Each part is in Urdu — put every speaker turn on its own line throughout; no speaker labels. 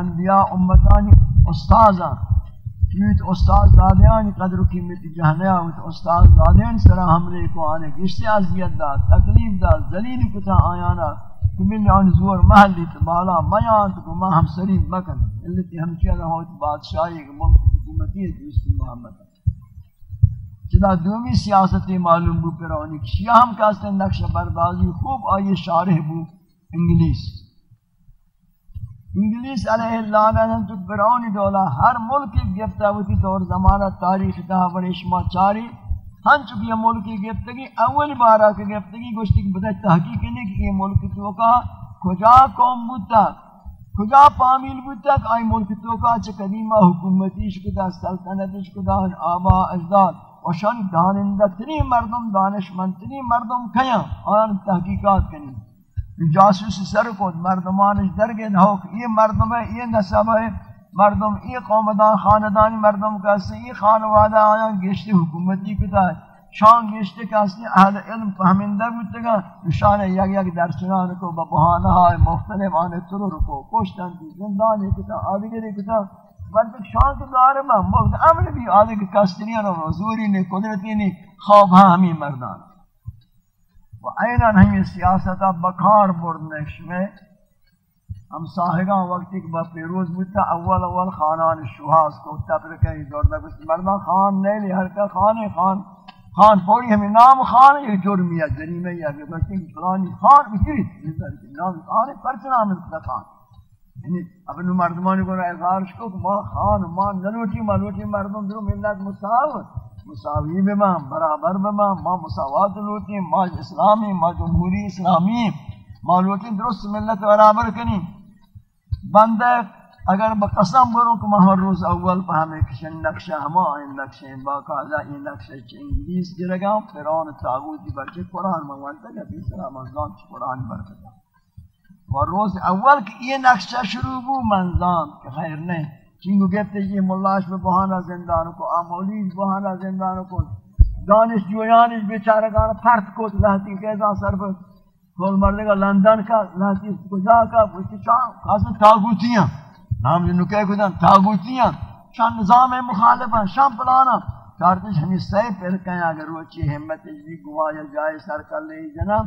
انبیاء امتانی استازا چویت استاز دادیانی قدر و قیمت جہنیا ویت استاز دادیان سرا حملے کو آنے گشتی عذیت دا تکلیف دا ذلیل کتا آیانا کہ ملی آن زور محلی تبالا میان تکو ما ہم سرین مکن اللہ تی ہم چیزا ہوت بادشاہی کہ ملک حکومتی ہے دوستی محمد چدا دومی سیاستی معلوم بو پر پیرانی کشیا ہم کہتے ہیں نقش بردازی خوب آئی شارح بو، انگلیس. انگلیس علیہ اللہ تو فرعونی دولا ہر ملک گفتا ہوتی دور زمانہ تاریخ دا ورشما چاری۔ ہن چکی یہ ملک گفتگی اول بارہ کے گفتگی گوشتی کی بتا تحقیق نہیں کہ یہ ملک تو کا کجا قوم بوتا کجا پامیل بوتا کہ آئی ملک تو کا چھ قدیمہ حکومتی شکتا سلطنت شکتا آبا اجداد۔ وشان دانندتنی مردم دانشمندتنی مردم کھیا آن تحقیقات کنی۔ جاسوس سر کو مردمان درگے نہ ہو یہ مردم ہے یہ نسب ہے مردم، یہ قومدان خاندان مردم کا یہ خانوادہ آیا گشت حکومتی کتا ہے۔ شان گشت کا اہل علم فہمندہ بودتا شان یک یک درچنان کو بہانہ ہے مختلف آنے ترور کو کوشتن کی زندان کتا آدھگری کتا۔ بلکہ شان کے دار میں ملک امر بھی آدھگ کستریان و حضوری نے قدرتی نے خواب ہاں ہمیں مردان۔ و اینا ہمیں سیاستہ بکار بردنش میں ہم صاحبان وقتی کہ با پیروز بودتا اول اول خانان شوہاز کو تفرقہ ہی دور دا کچھ مردان خان نیلی ہر کا خان خان خان پوری ہمیں نام خان یہ جرمیہ جریمہ یا کہ بچے کہ فلانی خان بکری نام خان پرچ نام ہے خان۔ یعنی اپنے مردمانی کو رائے غارش کو کہ خان، ماں نلوٹی ملوٹی مردم درو ملت مساوت مساوی بما برابر بما ما مساوات لوٹیں ما اسلامی ما جمہوری اسلامی ما لوٹیں درست ملت برابر کنی۔ بندہ، اگر بقسم بروں کہ ہر روز اول پہ ہمیں کشن نقشہ ہما این نقشہ باقاعدہ، این نقشہ چھ انگلیس گرگا فرعون تاغوتی برچے قرآن منوانتا کہ ابھی سلام ازان چھ قرآن برکتا۔ و روز اول کہ یہ نقشہ شروع بو منظام کہ خیر نہیں۔ چنگو گفتے یہ ملاش میں بہانا زندان کو آمولیش بہانا زندان کو۔ دانش جویانش بیچارہ گانا پرت کو لہتی کہتا سر پر۔ کھول مردے گا لندن کا، لہتی کجا کا۔ بوچی چاہاں خاص تاغوتیاں نام جنو کہہ کتا تاغوتیاں شان نظام مخالف ہیں شان پلانا چارتش ہمیں سہ پھر کہیں اگر وہ چی حمد اجلی گواہ جائے سر کر لے، جناب۔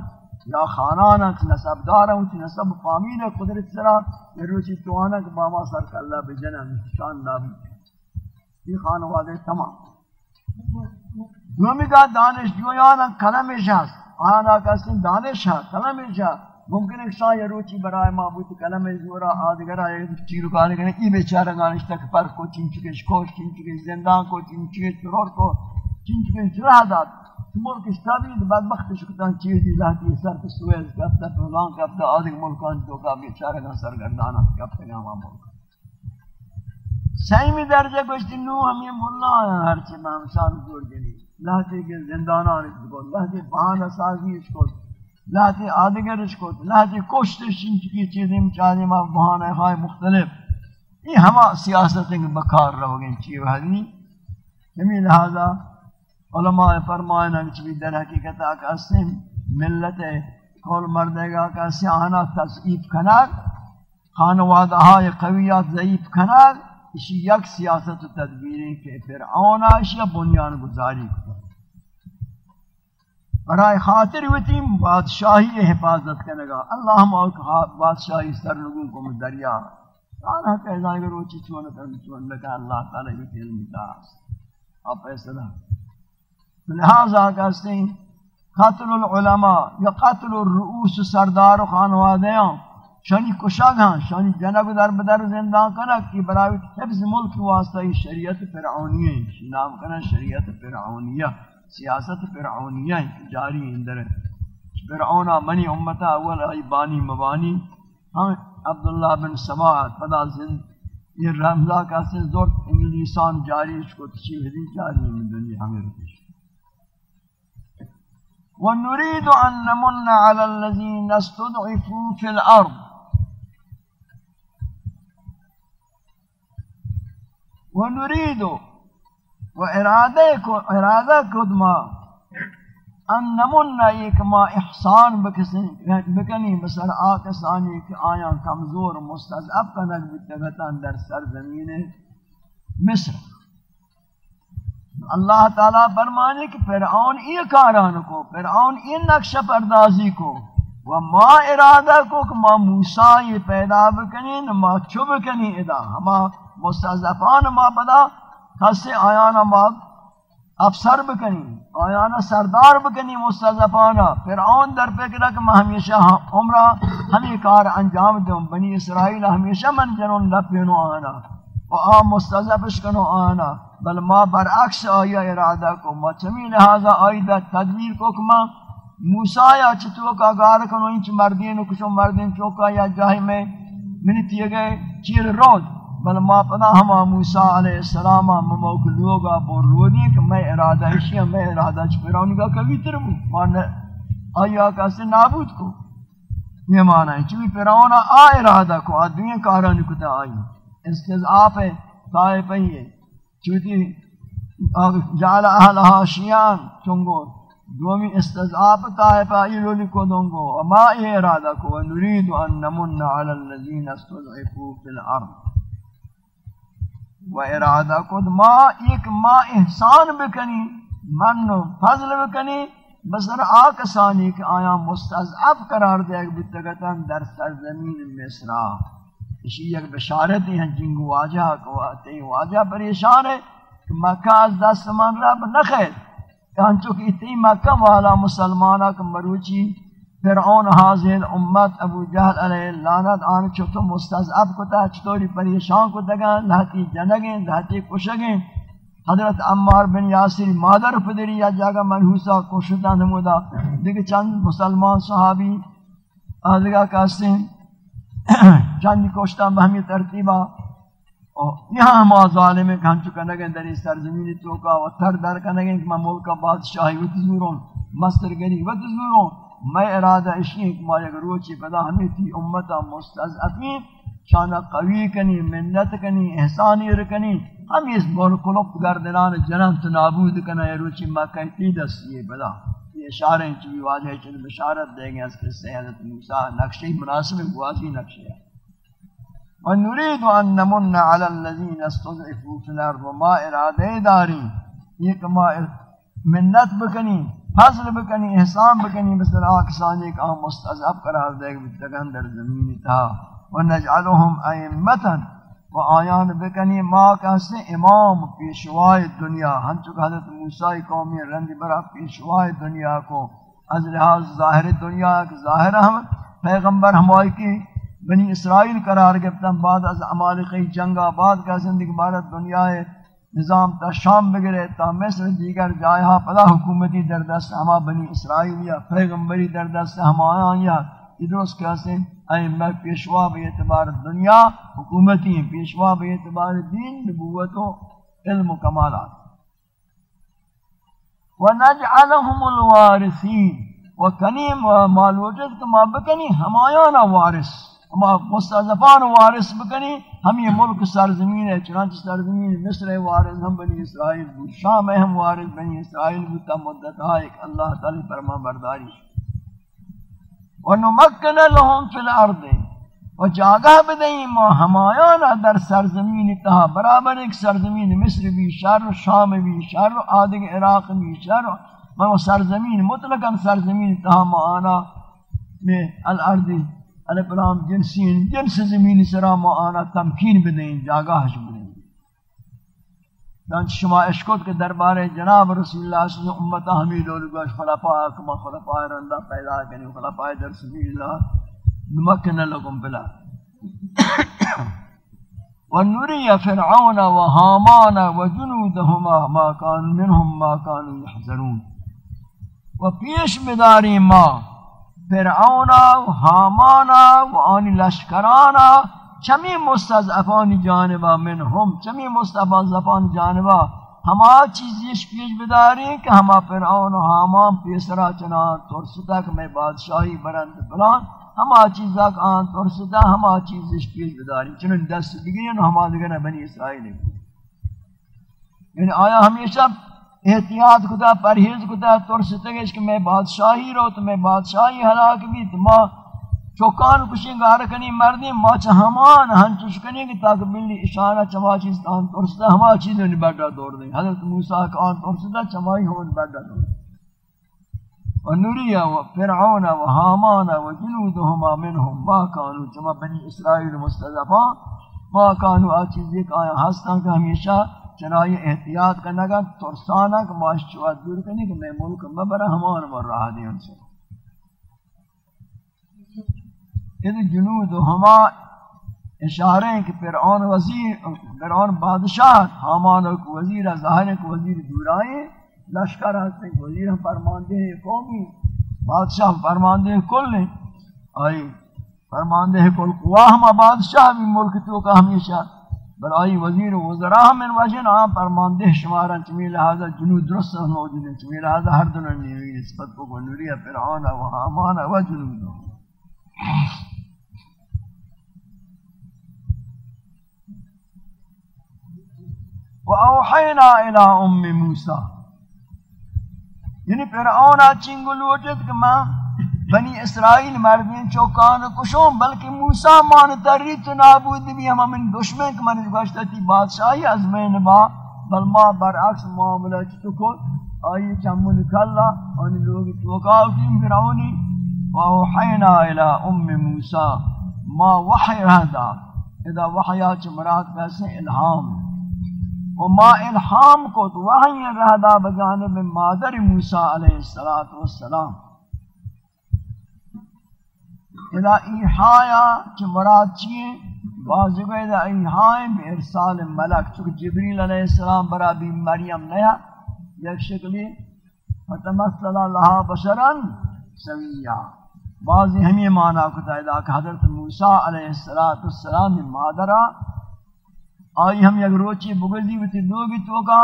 یا خانانا نسب دارا ہوتی نسب فامیل قدرت سرا یہ روچی توانا کہ باما سر کا اللہ بجنہ شان نابی یہ خانوادے تمام. دومی کا دانش جویانا کلم شاست آنا کسی دانش ہے کلم شاست ممکن ہے شاہ روچی برائے معبود کلم زورا آدگرہ یہ چیرو کالے گنے، ای بیچارہ گانش تک پر کو چنچکش کوش چنچکش زندان کو چنچکش چرور کو چنچکش رہ داد. ملک استابید بدبخت شکتان چیزی ذاتی سر کے سویز کفتا فلان کفتا آدھگ ملکان تو کا بیچارہ کا سرگردانا کفتا گاما ملک. سیمی درجہ گوشتی نو ہم ملا ہیں ہر چی میں ہمشان جوڑ جلی لہتی کے زندانان اس کو لہتی بہان سازی اس کو. لہتی آدھگر اس کو. لہتی کشتش ان کی چیزیں چاہتے ہیں بہان خواہ مختلف. یہ ہما سیاستیں بکار رہو گئے چیئے حدی ہمیں لہذا علماء فرمائنا کہ در حقیقت آکا سن ملت کول مردے گا کہ سیانا تصعیب کنار خانوادہ قویات ضعیف کنار اسی یک سیاست و تدبیری کہ فرعون آشیا بنیان گزاری کو برای خاطر وتیم بادشاہی حفاظت کرنے گا اللہ ہم بادشاہی سر لوگوں کو دریا آنا کہنا اگر وہ چیز چونہ کرنے چونہ لگا اللہ تعالی بھی علم دا آپ فیصلہ لہذا کہتے ہیں قتل العلماء یا قتل الرؤوس سردار و خانوادیاں شانی کشاگ ہاں شانی جنگ در بدر زندان کنا کی براوی حفظ ملک واسطہ ہی شریعت فرعونیہ ہے نام کنا شریعت فرعونیہ، سیاست فرعونیہ جاری اندر فرعونہ منی امتا اول ای بانی، مبانی۔ ہاں عبداللہ بن سماعت، پدا زند، یہ رمضہ کا سے زور انگلیسان جاری، اس کو تشیح دی جاری من دنیا ہمیں رکش ونريد أن نمن على الذين استضعفوا في الأرض. ونريد وإرادة كدما ان نمون ایک ما احسان بکنی بسر آکسانی کہ آیا کمزور مستضعف کنک بتگتن در سرزمین مصر. اللہ تعالیٰ فرمانے کہ فرعون یہ کاران کو، فرعون یہ نقش پردازی کو۔ و ما ارادہ کو کہ ما موسیٰ یہ پیدا بکنی ما چوب کنی ادا۔ ہما مستضعفان ما پدا کسی آیانا ما افسر بکنی، آیانا سردار بکنی مستضفانا فرعون در فکر کہ میں ہمیشہ عمرہ، ہمیں کار انجام دوں بنی اسرائیل ہمیشہ من جنون لپینو آنا۔ و آم مستضفش کنو آنا. بل ما برعکس آیا ارادہ کو. ما چمی لہذا آئی دا تدبیر کو کما موسیٰ یا چتو کا گار کنو؟ انچ مردین و کچھو مردین چوکا یا جاہی میں منی تیے گئے چیر رود. بل ما پدا ہما موسیٰ علیہ السلام ہم مموک لوگا بور رودی کہ میں ارادہ اشیاء میں ارادہ چپیرانی کا کبھی تر مو مانا آیا کسی نابود کو؟ یہ مانا ہے چوی پیرانا آ ارادہ کو. آدمی کارانی کتا آئی استضعاف ہے ہے چوتی جعل اہلہا شیان، چنگو۔ دومی استضعاف طائف آئی لولی کو دنگو۔ وما اے ارادہ کو نرید ان نمن علی الذین استضعفو فی الارض۔ و ارادہ کد ما ایک ما احسان بکنی، من فضل بکنی، بسر آکسانی کہ آیا مستضعف قرار دے گا بتگتن در سرزمین مصرا اسی یک بشارت ہیں جنگو واجہ کو آتے واجہ پریشان ہے کہ مکہ از دست من رب نخیر۔ کہ چونکہ اتی مکہ والا مسلمانہ کہ مروچی فرعون حاضر امت ابو جہل علیہ لعنت آن چھتو مستضعب کو تا چطوری پریشان کو دگا لہتی جنگیں لہتی کشگیں۔ حضرت عمار بن یاسر مادر پدری یا جاگا منحوسا کشتا نمودا دیکھ چند مسلمان صحابی آدھگا کہتے ہیں چند کشتا بہمی ترتیبہ یہاں ما ظالم کھان چکا نگیں در اس تو کا و تر در کنگیں کہ میں ملک بادشاہی و تزورون مستر گری و تزورون میں ارادہ اشی ما یک روچی پدا ہمیں تھی امتا مستضعفین شانا قوی کنی، منت کنی، احسانی رکنی ہم اس برکلوک گردنان جنم تنابود کنی روچی مکہ تی دستی پدا یہ اشارہ ہیں چوی واضح چلی بشارت دیں گے، اس کے سیدت موسیٰ نقشی مناسب گوازی نقشی ہے ونريد أن نمن على الذين استضعفوا في الأرض وما إرادة داري یہ کما منت بکنی، فضل بکنی، احسان بکنی، مثل آکسان ایک آم مستعذب قرار دے گا بتگن در زمین تا ونجعلهم ائمتا و آیان بکنی ما کہستے امام پیشوائی دنیا ہم چکہ حضرت موسیٰ قومی رندی برا پیشوائی دنیا کو. از لحاظ ظاہر دنیا کہ ظاہر ہم، پیغمبر ہمائی کی بنی اسرائیل قرار گفتن بعد از عمالقی جنگا بعد کا زندگی بارت دنیا ہے، نظام تا شام بگرے، تا مصر دیگر جائے ہاں، پدا حکومتی در دست ہما بنی اسرائیل یا پیغمبری در دست ہما آیاں یا ادرس کہتے ہیں ائمہ پیشوا بے اعتبار دنیا، حکومتی ہیں پیشوا بے اعتبار دین، نبوت و علم و کمالات۔ ونجعلهم الوارثین وکنیم و معلومات کما بکنی ہمایانا وارث۔ اما مستضفان وارث بکنی ہم یہ ملک سرزمین ہے چنانچہ سرزمین مصر وارث ہم بنی اسرائیل بود شام ہم وارث بنی اسرائیل بودتا مدت ایک اللہ تعالی فرما برداری ونمکن لهم فی الارض. و جاگہ بدیں ما ہمایانا در سرزمین تہا برابر ایک سرزمین مصر بھی شر شام بھی شر آدھگ عراق بھی شر و سرزمین مطلقا سرزمین تہا معانا میں الارض الف لام جنسین، جنس زمین سرا معانا تمکین بدیں جاگاہش بدیں دانچ شما اشکت کے دربار جناب رسول اللہ صلی اللہ علیہ وسلم امتا حمید لگوش خلفاء کما خلفاء رندہ پیدا کریں خلفاء در سبیل اللہ نمکن لکم بلا ونری فرعون و حامان و جنودهما ما کان منهم ما کانوا يحذرون و پیش بداری ما فرعونا و حامانا و آنی لشکرانا چمی مستضعفان جانبا من هم چمی مستضعفان جانبا ہما چیزیش پیش بداری کہ ہما فرعون و حامان پیسرا چنان ترستا کہ میں بادشاہی برند بلان، ہما چیزا کہ آن ترستا ہما چیزیش پیش بداری چنان دست بگیرین ہما دگنا بنی اسرائیل یعنی آیا ہمیشہ احتیاط کتا، پرہیز کتا ترستے گئے کہ میں بادشاہی رو تو میں بادشاہی حلاک بھی تو چوکان کشی گار کنی مردی ما چہمان ہنچوش کنی کہ تاک بلی اشارہ چما چیز تان ترستا ہما چیز نے بیٹا دور دیں۔ حضرت موسیٰ کا آن ترستا چمائی ہون بیٹا دور۔ دیں ونريا وفرعون وهامان وجنودهما منهم ما كانوا جمع بني اسرائیل مستضعفان ما كانوا آچیز ایک آیا ہستان کہ ہمیشہ چنائی احتیاط کرنا گا، ترسانا کہ معاش چوات دور کرنے کہ میں ملک مبرا ہمان مر رہا دے ان سے۔ یہ جنود ہما اشارے ہیں کہ فرعون وزیر، فرعون بادشاہ حامان کو وزیر، ظاہر کو وزیر دور آئے لشکر ہستے وزیر ہم فرماندے ہیں، قومی بادشاہ فرماندے ہیں، کل نے آئی، فرماندے ہیں، کل قوا ہم، بادشاہ بھی ملک تو کا ہمیشہ۔ بل آئی، وزیر و وزراء من وجن آم فرماندے ہیں، شمارا چمی لہذا جنود درست موجود ہیں۔ چمی لہذا ہر دن نیوی نسبت کو نوری فرعون و حامان و جنود۔ وأوحينا إلى أم موسى یعنی فرعون چنگل وجد کہ ماں بنی اسرائیل مردین چوکان کشون بلکہ موسیٰ مان تری تو نابود بھی ہم من دشمن کہ من گوشتا تھی بادشاہی از میں نبا بل ما برعکس معاملہ چتو کو آئی چمون کلا ان لوگ توقعو کی فرعونی، وَأَوْحَيْنَا إِلَىٰ أُمِّ مُوسَىٰ ما وحی رہدا اذا وحیات مراد کیسے الہام و ما الہام کو تو وحی رہدا بجانب مادر موسیٰ علیہ السلام اذا ایحایا چی مراد چیئے؟ بعض گئے اذا ایحائیں بے ارسال ملک چکہ جبریل علیہ السلام برا بھی مریم نیا، یک شکلی، فتمثل لها بشرا سویہ بعضی ہمیں معنی کتا ہے کہ حضرت موسیٰ علیہ السلام مادرہ آئی ہم یک روچی بگلی بیتی دو بھی توکا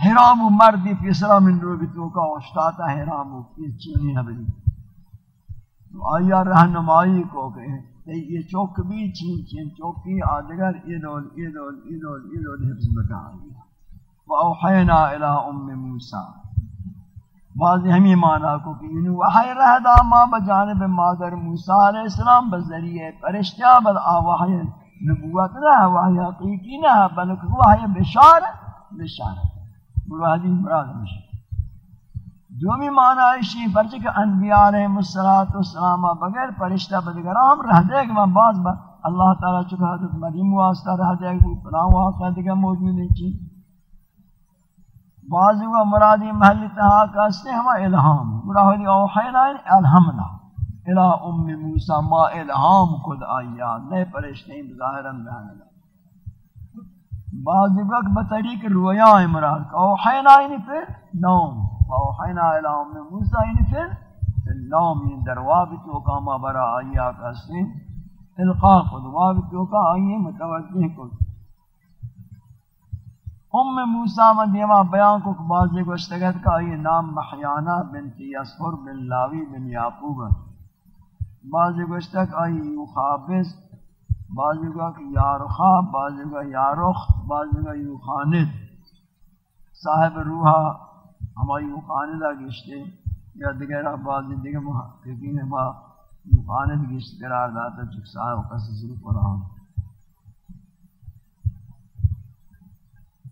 حرام و مردی پیسرا من دو بھی توکا اشتاتا حرام و یہ چینی ہے بلی تو آئی رہنمائی کو کہ یہ چوک بھی چین چین چوکی آدگر ایدول ایدول ایدول ایدول حفظ بکا۔ آئی وَأَوْحَيْنَا إِلَىٰ أُمِّ مُوسَىٰ بعض ہمیں مانا کو کہ یعنی وحی رہ دا ما بجانب مادر موسیٰ علیہ السلام بذریعہ پرشتیا بل آوحی نبوت نہ وحی حقیقی نہ بلکہ وحی بشار بشار مرادی، مراد مشی جو بھی معنی ہے پرچہ کہ انبیاء علیہ السلام بغیر فرشتہ بدگرام رہ دے کہ میں بعض بار اللہ تعالیٰ چکا حضرت مریم واسطہ رہ دے کہ فلاں واقعہ دیگا موجود ہے چی. بعض وہ مرادی محل تہا کا سے ہم الہام مرادی اوحینا یعنی الہمنا. الہ ام موسیٰ ما الہام خود آیا، نئے پریشنی بظاہرن رہنے بعض وقت بطریق رویا مراد کا، اوحینا یعنی پھر نوم اوحینا الہ ام موسیٰ یعنی پھر نوم یعنی در وابت ما برا آیا کسی، القا خود وابت وقا آئیے متوجہ کچھ ام موسیٰ من دیما بیان کو بعض گوشتگت کا یہ نام محیانہ بنت یسفر بن لاوی بن یعقوب ہے۔ بعضی گوشتک آئی یو خابز بعضی گوشتک کہ یارخا بعضی گوشتک یارخ بعضی گوشتک یو خاند۔ صاحب روحا ہماری یو خاندہ گشتے، یا دیگر بعضی دیگر محققین با یو خاند گشت قرار داتا چک صاحب قصص رو قرآن۔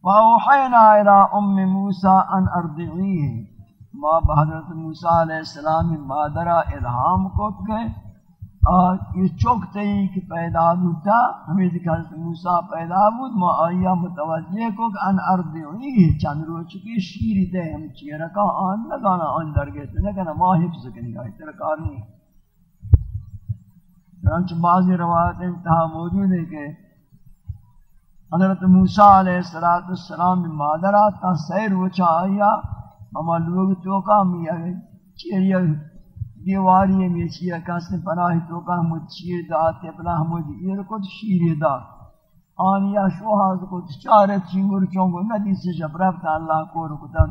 وَأَوْحَيْنَا إِلَىٰ أُمِّ مُوسَىٰ أَنْ أَرْضِعِيهِ ما بحضرت موسیٰ علیہ السلام مادرہ الہام کو گئے۔ اور یہ چوک تئی کہ پیدا ہوتا، ہمیں دکھا حضرت موسیٰ پیدا بود، ما آیا متوجہ کو کہ ان ارد ہوئی چند رو چکی شیری دے ہم چیرکا آن لگانا، آن در گئے تو نکنا ما حفظ کنی گا ترکار نہیں۔ چنانچہ بعضی روایت انتہا موجود ہے کہ حضرت موسیٰ علیہ السلام مادرہ، تا سیر وچا آیا ہما لوگ توکا ہمی چیریا دیواری میں چیا کس پناہ تو کا ہم چیر دا تے بلا ہم یہ کو شیر دا آن یا شوہاز کو چار چنگر چونگو ندی سے جب رفت اللہ کو رکتا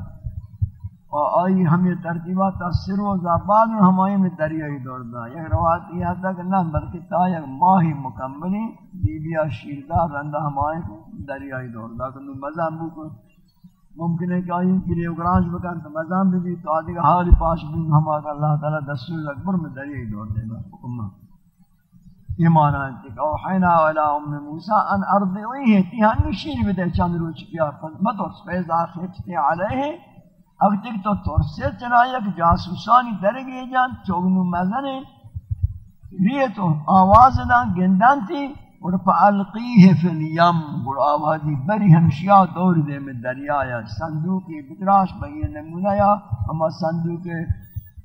اور آئی ہم یہ ترتیبات تاثر و زبان ہم آئی میں دریائی دوڑ دا یہ روایت یہ تھا کہ نہ بلکہ تا یک ماہی مکملی، بی بیا شیر دا رندہ ہم دریائی دوڑ دا کہ مزہ ہم کو ممکن ہے کہ آئین گرے اگرانج بکن تو مزام بھی بھی تو آدھے گا حال پاش بھی ہم آگا اللہ تعالیٰ دستور اکبر میں دریعی دور دے گا حکمہ یہ معنی ہے کہ اوحینا علی ام موسیٰ ان ارضی ہے تیہاں نشیر بھی دے چاند روچ کیا مت اور سپیزا خیچتے علیہ۔ اب تک تو ترسے چنایا کہ جاسوسانی درگی جان چوگنو مزنے۔ لیے تو آواز دا گندان تھی۔ اور فالقیہ فی الیم اور آوازی بری ہمشیا دور دے میں دریا یا صندوق بکراش بئی نمونہ یا اما صندوق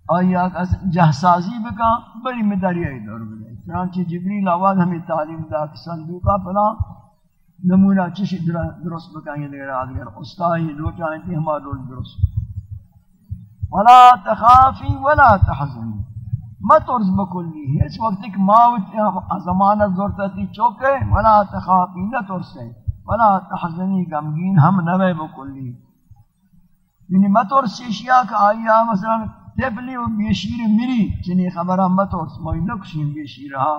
آیا جہسازی بکا بری میں دریا دور دے چنانچہ جبریل آواز ہمیں تعلیم دا کہ صندوقہ پلا نمونہ چشی درست بکائیں دیگر آدھگر استاہی لوٹائیں تھی ہمارا درست. ولا تخافی ولا تحزنی. مترز بکلی ہیچ وقت ایک ماوت زمانت ضرورتی چوکے، ولا تخافی نہ ترسے ولا تحزنی غمگین ہم نوے بکلی یعنی مترس اشیاء کا آیا مثلا تبلی و بیشیر مری چنی خبرہ مترس موی نکشین بیشیر رہا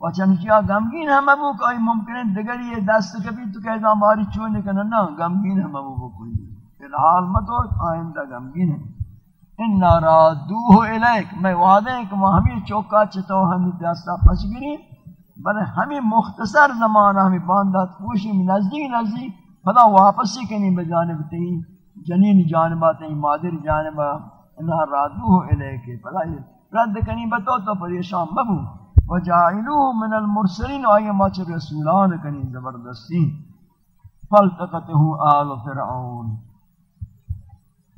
و چنکیا غمگین ہم ابو کہ ممکن ہے دیگر یہ دست کبھی تو کہتا ہماری چونے کنن نا، غمگین ہم ابو بکلی فی الحال مترس آئندہ غمگین ہے۔ ان رادوه الیک میں وعدہ ہے کہ وہ ہمیں چوکا چتو ہمیں دستا پس گری بلے ہمیں مختصر زمانہ ہمیں باندات پوشی میں نزدیک نزدیک۔ پدا واپس ہی کنی بجانب تی جنین جانبہ تی مادر جانبہ۔ انہا رادوه الیک پدا یہ رد کنی بتو تو پریشان مبو وجائلوه من المرسلین آئی ماچ رسولان کنی زبردستی۔ فلتقته آل فرعون۔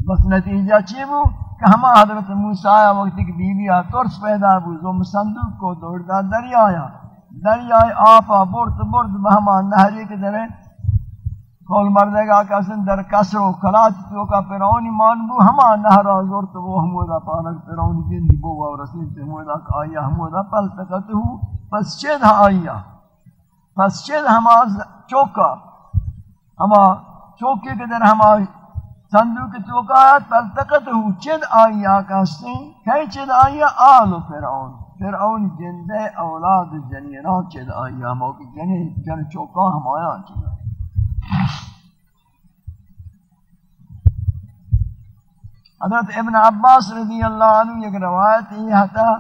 بس نتیجہ چی بو؟ کہ ہما حضرت موسیٰ وقتی کہ بیوی آ ترس پیدا بو زم صندوق کو دوڑتا دریا آیا۔ دریا آپا برد برد بہما نہری کے درے۔ کول مردے گا کہ اسن در کسر و کلات تو کا پیرونی مان بو۔ ہما نہرا زور تو وہ ہمودا پانک پیرونی دن دی بو و رسول سے ہمودا آیا ہمودا پل تکت ہو۔ پس چید آیا پس چید ہما چوکا۔ ہما چوکے کے در ہما صندوق توقعات فالتقت ہو چد آئی آکاستے کئی چد آئی آل فرعون فرعون جندے اولاد جنینات چد آئی آموکی جنین جن چوکا ہم آیا چد حضرت ابن عباس رضی اللہ عنہ یک روایت ہی ہتا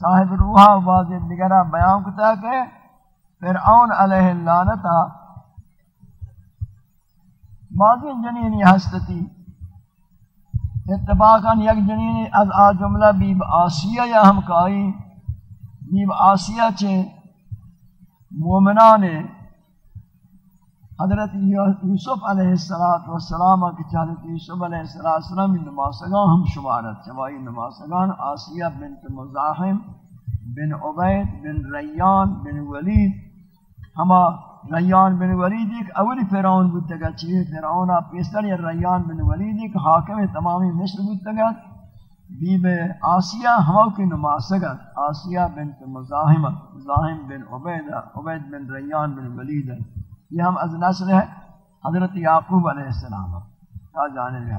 صاحب روحہ و بعض دیگرہ بیان کتا کہ فرعون علیہ اللعنتا بعضی جنینی ہستتی اتفاقاً یک جنینی از آ جملہ بیب آسیہ یا ہم کائی بیب آسیہ چھے مومنان حضرت یوسف علیہ السلام کی حضرت یوسف علیہ السلام نماسگان ہم شمارت چوائی نماسگان آسیہ بنت مزاحم بن عبید بن ریان بن ولید ہما ریان بن ولید ایک اولی فرعون بودتا گا چیئے فرعون پیستر یا ریان بن ولید ایک حاکم تمامی مصر بودتا گا بیب آسیہ ہماو کی نماسگت آسیہ بنت مزاحمت مزاحم بن عبید عبید بن ریان بن ولید یہ ہم از نسل ہے. حضرت یعقوب علیہ السلام کا جانے لیا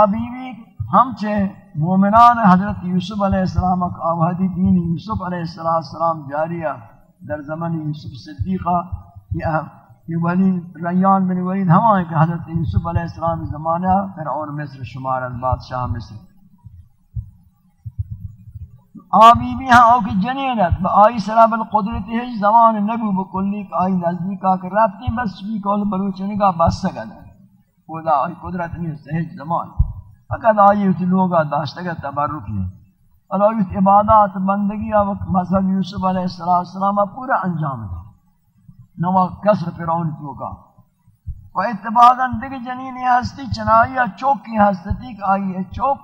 آبیوی ہم چھے مومنان حضرت یوسف علیہ السلام کا آوہدی دین یوسف علیہ السلام جاریہ در زمن یوسف صدیقہ، یہ ولی ریان بن ولید ہم کہ حضرت یوسف علیہ السلام زمانہ فرعون مصر شمار بادشاہ مصر۔ آبی بھی ہاں اوکی جنینت با آئی سلام القدرت ہے زمان نبی بکلی کہ آئی نزدیک آکر رابطی بس بھی کول بروچنی کا بس سکتا ہے۔ خدا، آئی قدرت نہیں، سہج زمان۔ فقط آئی اتی لوگا داشتگا تبرک نہیں۔ اللہ عبادات بندگی اب مذہب یوسف علیہ السلام پورا انجام دا نوا کسر فرعون کیوں کا؟ و اتباقا دیکھ جنینی ہستی، چنائی چوکی ہستی کہ آئی ہے چوک،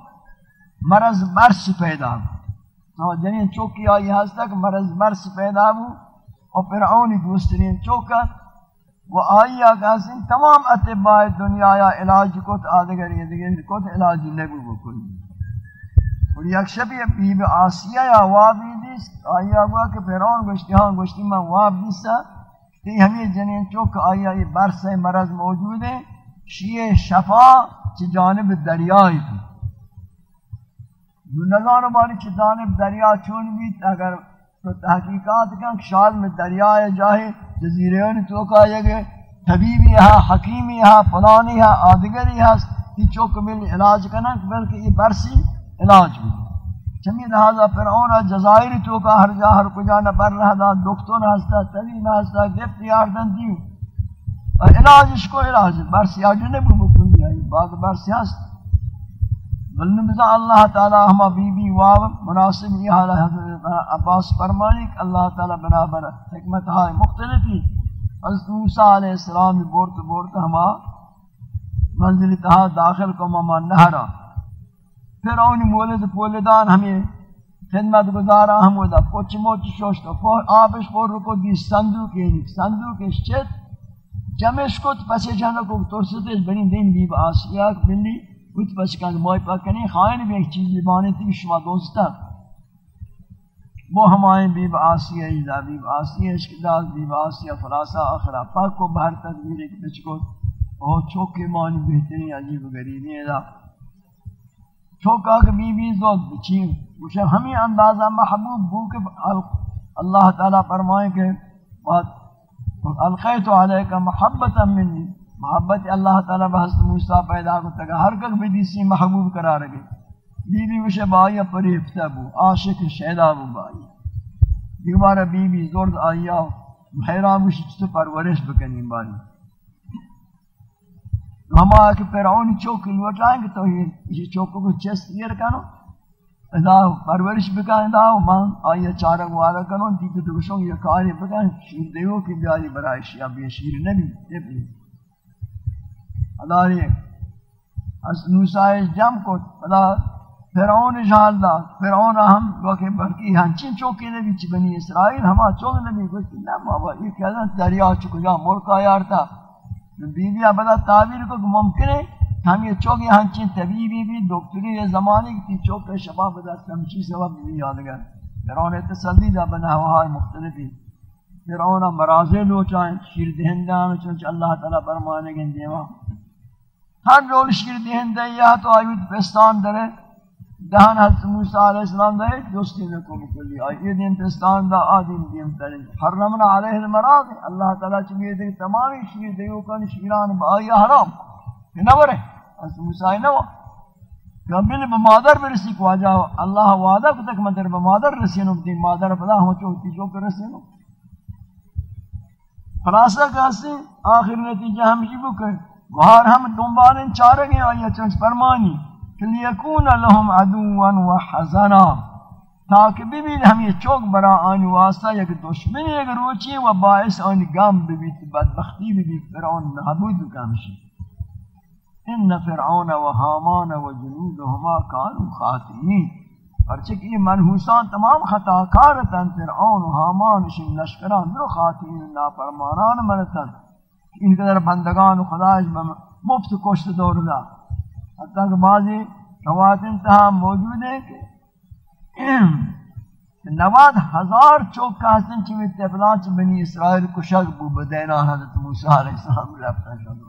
مرض مرس پیدا ہو۔ جنین چوکی آئی ہستا کہ مرض مرس پیدا ہو۔ اور فرعونی دوسترین چوکت و آئی آگا تمام اتباع دنیا یا علاج کت آدھگر یہ دیگر کت علاجی نبو بکلی اور یک شبی بیب آسیہ یا وابی دیس آیا ہوا کہ پیرون گوشتی ہاں گوشتی میں واب دیسا تی ہمیں جنین چوک آیا یہ برس مرض موجود ہے۔ شیع شفا چی جانب دریائی تھی۔ نگانو باری چی جانب دریا چون بیت، اگر تو تحقیقات کن شاد میں دریائے جاہے، جزیرین توکا یگے طبیبی ہے، حکیمی ہے، فلانی ہے، آدگری ہے۔ تی چوک ملی علاج کرنا بلکہ یہ برسی علاج بھی۔ چمی لہذا فرعون جزائری چوکا ہر جا ہر کجا نہ بر رہا دا، دکتر ہستا طبیب ہستا گفت یاردن دیو علاج اس کو علاج برسی آج نے بھی بکلی آئی بعد برسی ہست بلنبزا اللہ تعالی ہما بی بی واو مناسب یہ حال حضرت عباس فرمانی کہ اللہ تعالی برابر حکمت ہائے مختلفی حضرت موسیٰ علیہ السلام بورت بورت ہما منزل تہا داخل کو مما نہرا۔ پھر اونی مولد پولدان ہمیں خدمت گزارا ہم ودا پوچ موچ شوشتا آبش پور رکو دی صندوق ہے صندوق ہے شچت جمعش کت پسی جانا کو ترستے بنی دین بیب آسیاک بلی کچھ پس کن موئی پکنی خائن بھی ایک چیزی بانی تھی شما دوستا وہ ہمائیں بیب آسیہ ایزا بیب آسیہ اشکداز بیب آسیہ فلاسہ آخرہ پاک کو بہر تدبیر ایک بچ بچکو بہت چوکے مانی بہتری عجیب غریبی ایزا چوکا کہ بی بی زود بچین اسے ہمیں اندازہ محبوب بو کہ اللہ تعالیٰ فرمائے کہ القیت علیکہ محبتا منی، محبت اللہ تعالی بحث موسیٰ پیدا کو تگا ہر کل بھی دیسی محبوب قرار گئے بی بی وشے بائی پریفتہ بو، عاشق شہدہ بو بائی دیوارا بی بی زورد آئیا محیرام وشی پرورش بکنی باری ہما کہ پیرون چوک لوٹائیں گے تو یہ چوک کو چست یہ رکھانو ادا پرورش بکائیں دا مان آئیا چارک وارا کنو دیکھ تو گشوں یہ کاری بکائیں شیر دیو کی بیاری برائش یا بے شیر نبی نبی اداری اس موسیٰ جم کو ادا فرعون جہال دا فرعون ہم وقت برکی ہنچین چوکی نبی چی بنی اسرائیل ہما چوک نبی گوشتی نا بابا یہ کہتا دریا چکو جا ملکا یارتا بی بی بدا تعبیر کو ممکن ہے ہم یہ چوک یہاں ہنچین طبیبی بھی دکتری زمانے کی چوک شباب بدا سمچی سبب بھی یادگر فرعون تسلی دا بنا ہوا مختلفی۔ فرعون مرازے لوچائیں شیر دہندان چونچہ اللہ تعالیٰ برمانے گن دیوان ہر رول شیر دہن یا تو آئیوت پستان درے دہن حضرت موسیٰ علیہ السلام دے دوستی میں کو مکلی آئی دین پستان دا آدم دیم ترے حرمنا علیہ المراض اللہ تعالیٰ چلیے دے تمامی شیر دیو کن شیران با آئی حرام۔ یہ نہ برے حضرت موسیٰ نہ وہ قبل بمادر برسی کو آجا۔ اللہ وعدہ کو تک مدر بمادر رسینو دی۔ مادر پدا ہوں چوتی جو کر رسینو خلاصہ کہاستے آخر نتیجہ ہم جی بکر وہاں ہم دنبال چارے گئے آئیے چنچ فرمانی۔ لیکون لهم عدوا و حزنا تاکہ بھی ہم یہ چوک برا آنی واسطہ یک دشمنی اگر روچی و باعث آنی گام بھی بدبختی بھی فرعون نحبود کامشی ان فرعون و حامان و جنودهما کانو خاتمین پرچک یہ منحوسان تمام خطا کارتن فرعون و حامان شن لشکران در خاتمین نافرمانان منتن. ان قدر بندگان خداش مفت کشت دور دا حتی کہ بعضی روایت انتہا موجود ہے کہ نواد ہزار چوک کا حسن چوی تفلان چی بنی اسرائیل کشک بو بدینا حضرت موسیٰ علیہ السلام رفتا شد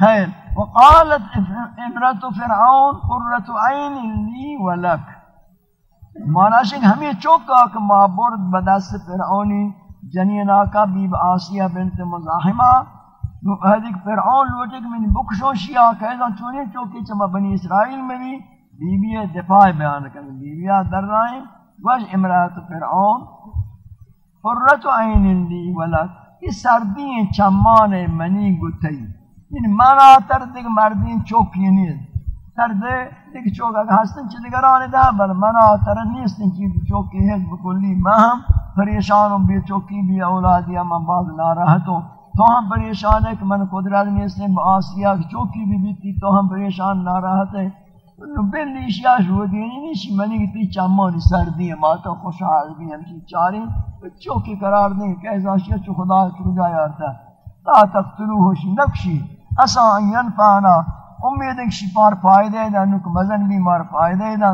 خیر، وقالت امرت فرعون قررت عین لی ولک مانا شک ہمیں چوکا کہ معبرد بدست فرعونی جنین آقا بیب آسیہ بنت مزاحمہ نو اہدک فرعون لوٹک من بکشو شیعہ کہتا چونے چوکی چما بنی اسرائیل میں بھی بی بی دفاع بیان کرنے بی بی در رائیں وش امرات فرعون حرت عین لی ولد یہ سردی چمان منی گتی یعنی مانا تردک مردین چوکی نہیں تر دے دیکھ چوکا کہ ہستن چی دگرانی دا، بل منا تر نیستن چی چوکی ہے بکلی میں ہم پریشان ہوں بی چوکی بی اولادی اما بعض ناراحتوں۔ تو ہم پریشان ہے کہ من قدرت نیستن با آسیا چوکی بھی بیتی، تو ہم پریشان ناراحت ہے بلی اشیاء شو دینی نیشی منی کی تی چمانی سردی ہے ماتا خوشحال بھی ہمشی چاری چوکی قرار دیں، کہ ایسا شیعہ چو خدا چو جایا آرتا لا تقتلو ہوشی نکشی اسا ان ینفانا امید ایک شپار فائدہ دا نک مزن بھی مار فائدہ دا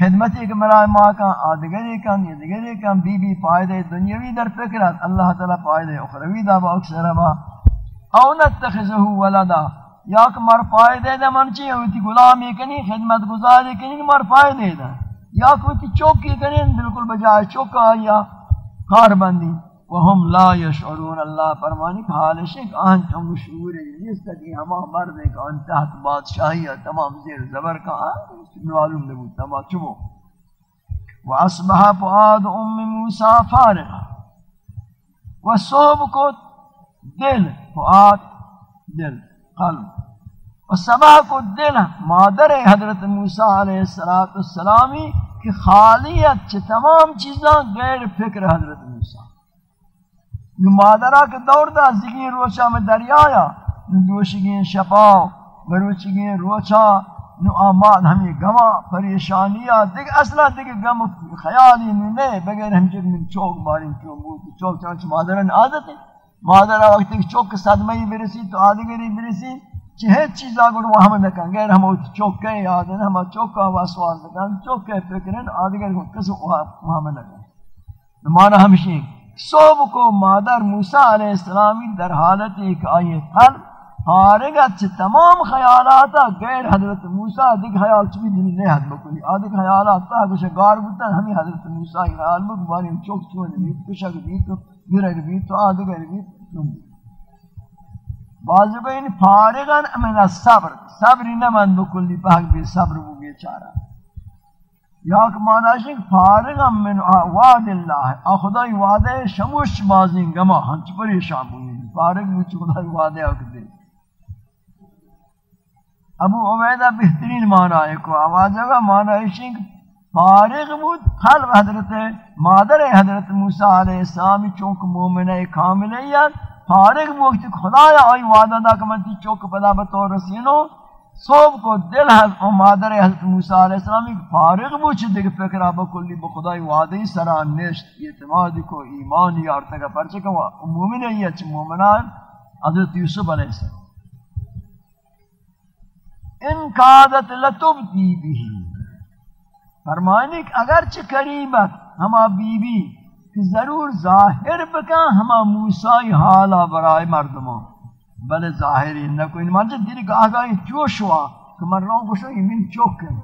خدمت ایک مرائے ماں کا آدگری کن یہ دگری کن، بی بی فائدہ دنیاوی در فکرات اللہ تعالی فائدہ اخروی دا با اکسر با او نتخذہو ولدا. یا کہ مر فائدہ دا من چی ہوتی غلامی کنی خدمت گزاری کنی مر فائدہ دا. یا کہ ہوتی چوکی کنی بالکل بجائے چوکا یا کار بندی وهم لا يشعرون اللہ فرمانی کہ حالش ایک آن چونگ شعور ہے جس ہما مرد ایک آن تحت بادشاہی ہے تمام زیر زبر کا، آن معلوم نبو تمام چبو واسبح فؤاد ام موسیٰ فارغ وصوب کو دل، فؤاد دل، قلب۔ و سبا کو دل، مادر حضرت موسیٰ علیہ السلامی کہ خالیت چھ تمام چیزاں، غیر فکر حضرت موسیٰ۔ مادرہ کے دور دا، زگین روچا میں دریایا. نو دوشگین شفاو بروچگین روچا. نو آماد ہمیں گما پریشانیا. دیکھ اصلا دیکھ گم خیالی نو نہیں بغیر ہم جب من چوک باری چوک چوک چوک مادرہ نے عادت ہے مادرہ وقت چوک صدمہی برسی، تو آدھگری برسی، چه چیزا گوڑ وہاں نکن. غیر ہم چوکے یاد ہیں ہم چوک چوکا واسواس نکن. چوکے فکرن آدھگر کو کس وہاں نکن. مانا ہمشی صوب کو مادر موسیٰ علیہ السلامی در حالت ایک آئی حل فارغت چھ تمام خیالاتا غیر حضرت موسیٰ دیکھ خیال چوی دنی نہیں حد بکلی آدھگ خیالات تا کچھ گار بودتا ہمیں حضرت موسیٰ کی خیال بک باری ہم چوک چونے بیت کشک بیت تو گرگ بیت تو آدھگر بیت تو بعض بین یعنی فارغن من الصبر صبری نمند بکلی، پاک بھی صبر بو بیچارہ۔ یا کہ معنی ہے من وعد اللہ خدای وعدہ شموش بازین گما، ہنچ پریشان ہوئی فارغ مجھ خدای وعدہ اکدے ابو عبیدہ بہترین معنی ہے۔ کو آواز ہے، معنی ہے فارغ بود۔ قلب حضرت مادر حضرت موسیٰ علیہ السلام چونکہ مومنہ کاملیت فارغ وقت خدایا آئی وعدہ دا کہ من تی چوک پدا بطور رسینو۔ صوب کو دل ہے او مادر حضرت موسیٰ علیہ السلام ایک فارغ بوچھ دیکھ فکرہ بکلی بخدای وعدی سرا نشت اعتماد کو ایمان یار تکا پرچے کہ مومن ہے یہ اچھ مومنان؟ حضرت یوسف علیہ السلام۔ ان قادت لتبتی بھی فرمانی کہ اگرچہ قریبت ہما بی بی کہ ضرور ظاہر بکا ہما موسیٰ حالا برائے مردمان۔ بلے ظاہری نہ کوئی مانچہ دیری گاہ گاہ چوش ہوا کہ من رہوں گوشو یہ من چوک ہے۔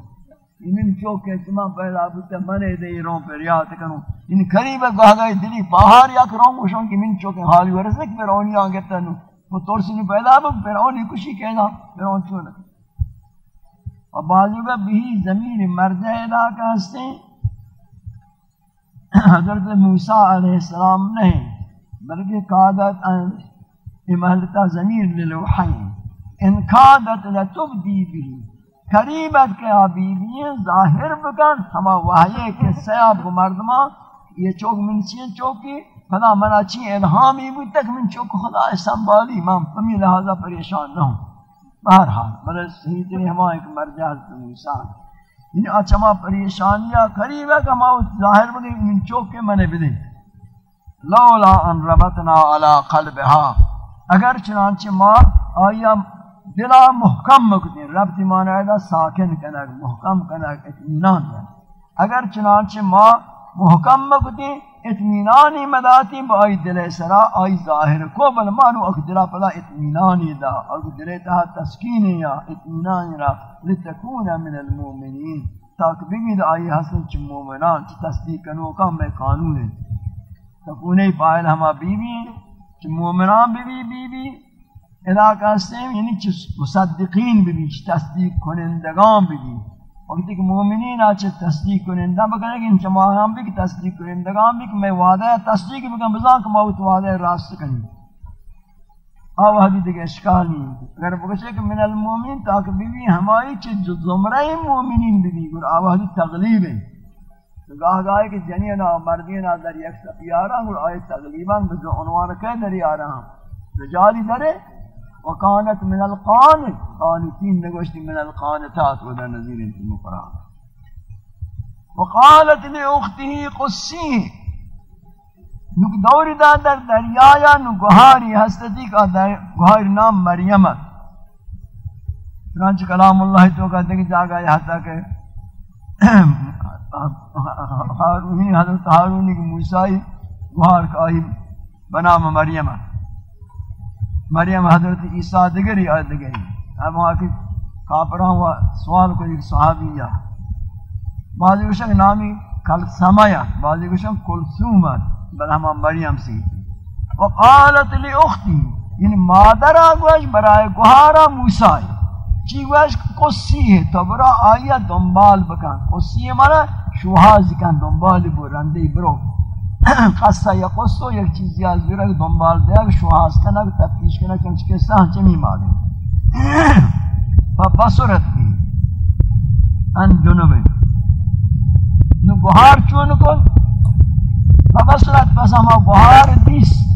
یہ من چوک ہے چما پہلا بودتا منے دے یہ رہوں پر یاد کنو ان قریب گاہ گاہ دیری باہر یا کروں گوشو کہ من چوک ہے۔ حالی ورسک پر اونی آگتا نو وہ ترسی نو پیدا بود پر اونی کشی کہنا پر اون چونا۔ اور بعضی کا بھی زمین مرجع علاقہ ہستے حضرت موسیٰ علیہ السلام نہیں، بلکہ قادت امہلتا زمین للوحین ان قادت لتبدی بھی قریبت کے آبیدین ظاہر بکن، ہما وحیے کے سیاب کو مردمہ یہ چوک من چوکی؟ خدا منا چین الہامی بھی تک من چوک خدا سنبالی من فمی لہذا پریشان نہ ہوں۔ بہرحال، بلے صحیح تری ہما ایک مرجع حضرت موسیٰ یعنی اچھما پریشانیاں قریب ہے کہ ما ظاہر بگی من چوک کے منے بدیں لولا ان ربطنا علی قلبها اگر چنانچہ ما آیا دلا محکم مکتی ربطی مانا دا ساکن کنک محکم کنک اتمینان اتمنان اگر چنانچہ ما محکم مکتی، اطمینانی مداتی با آئی دل سرا، آئی ظاہر کو، بل مانو اک دلہ پدا اطمینانی دا، اک تہا تسکینی یا اطمینانی را، لتکون من المومنین۔ تاک بگید آئی حسن چی مومنان چی تصدیق کنو کام بے قانون۔ ہے تکونے پائل ہما بی بی چی مومنان بی بی بی بی، علاقہ سے یعنی چی مصدقین بی بی، چی تصدیق کنندگان بی بی۔ وقتی کہ مومنین آچے تصدیق کنندہ بکنے کہ ان چماہاں بھی کہ تصدیق کنندگان بھی کہ میں وعدہ تصدیق بکن بزان کہ موت وعدہ راست کنی آو حدیث دیکھ اشکال نہیں اگر بکشے کہ من المومن تاکہ بھی بھی ہماری چیز زمرہ مومنین بھی بھی گر آو حدیث تغلیب ہے گاہ گاہ کہ جنینا مردینا در یک سفی آرہا گر آئے تغلیباً بزو عنوان کہ دری آرہا رجالی درے وكانت من القانت قانتين نگوشت من القانتات ودا نظير في المقرآن وقالت لأخته قصيه نک دوری دا در دریایا نو گوهاری ہستی کا گوهاری نام مریم۔ چنانچہ کلام اللہ تو کہتے کہ جاگا یہاں تک ہے ہارونی، حضرت ہارونی کی موسیٰ گوہار کا آئی بنام مریم۔ مریم حضرت عیسیٰ دگری آیت دگری اب وہاں کی کافران و سوال کو ایک صحابی یا۔ بعضی نامی کل سمایا، بعضی کشن کلسومت بل ہما مریم سی۔ وقالت لی اختی یعنی مادر آگوش برای گوھارا موسیٰ۔ چیوش قصیه تو برا آیا دنبال بکن. قصیه مانا شوحاز کن دنبال برنده برو. قصه یا قصه یک چیزی از بیره دنبال دیا شوحاز کنه تفتیش کنه چنچ کسه هنچه میمانه فبصرت بی. ان جنوبه نو گوهار چون کن فبصرت بس اما گوهار دیست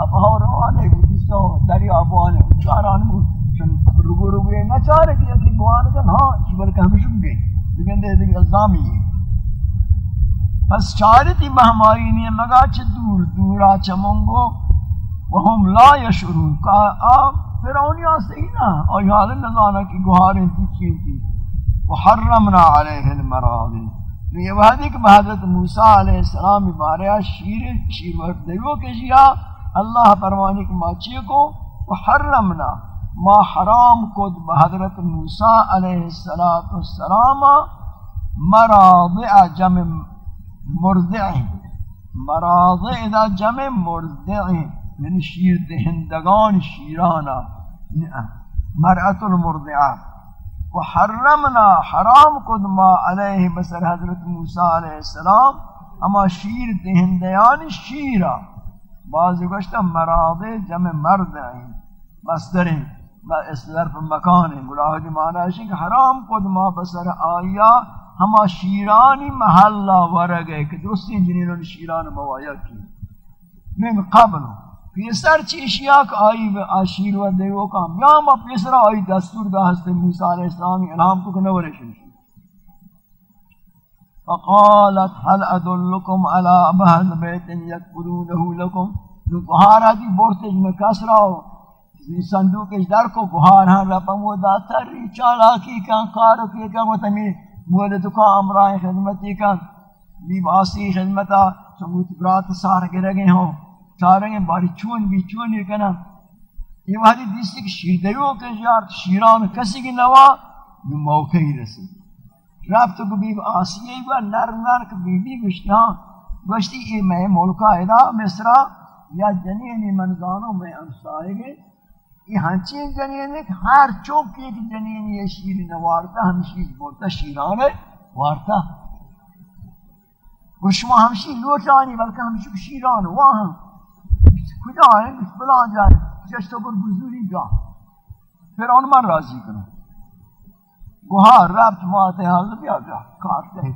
اب اور آنے بودی سو دری آبوانے چاران بود چون رگو رگو یہ نہ چارے کہ یکی بوانے کن ہاں چیبر کہ ہمیں شکے لیکن دے دیکھ الزامی ہے پس چارتی بہمائی نہیں مگا چھ دور دورا چمونگو وہم لا یشعرون کہا آپ فرعونی آستے ہی نا اور یاد نظانہ کی گوھاریں تیچیں تھی وحرمنا علیہ المراضی یہ وحدی کہ بحضرت موسیٰ علیہ السلام بارے شیر شیر وقت دیو کہ جیا اللہ فرمانی کہ ماچی کو وحرمنا ما حرام کو بحضرت موسیٰ علیہ السلام مراضع جمع مرضع مراضع دا جمع مرضع یعنی شیر دہندگان شیرانا مرأت المرضعہ وحرمنا حرام قد ما علیہ بسر حضرت موسیٰ علیہ السلام۔ اما شیر دہندیان شیرہ۔ بعض گوشتا مراد جمع مرد ہیں مصدر ہیں اس ظرف مکان ہیں گناہ دی معنی ہے کہ حرام قد ما بسر آیا ہما شیرانی محلہ ورگے کہ درستی جنینوں نے شیران موایا کی. من قبل پیسر چیشیا کہ آئی و آشیر و دیو کام یا ما پیسر آئی دستور دا ہستے موسیٰ علیہ السلامی الہام کو کنورے شنشی فقالت هل أدلكم على أهل بيت يكفلونه لكم؟ نو گہارا دی بورتج میں کس رہا ہو صندوق اس در کو. گہار ہاں رب مودا تر چالا کی کان کار کی کان وتمی مولد کا امرائے خدمتی کا بیواسی خدمتا سموت برات سار گرے گئے ہوں چارے ہیں باری چون بھی چون یہ کنا یہ وادی دیسی کی شیردیو کے جارت شیران کسی کی نوا موقع ہی رسید. رابط کو بھی آسیے گا نرم نرم بی بی گشتی ہاں گشتی یہ میں ملکہ ادا مصرہ یا جنینی منزانوں میں انسائے گئے۔ یہ ہنچین جنین ایک ہر چوک ایک جنین یہ شیر نوارتا ہمشی بولتا، شیران ہے وارتا گشما ہمشی لوٹانی بلکہ ہمشی شیران وہاں کجا ہے؟ بلان جائے جشتوں پر بزوری جا۔ پھر ان من راضی کرو گوھار ربط ماتے حل بیا گیا کارتے ہی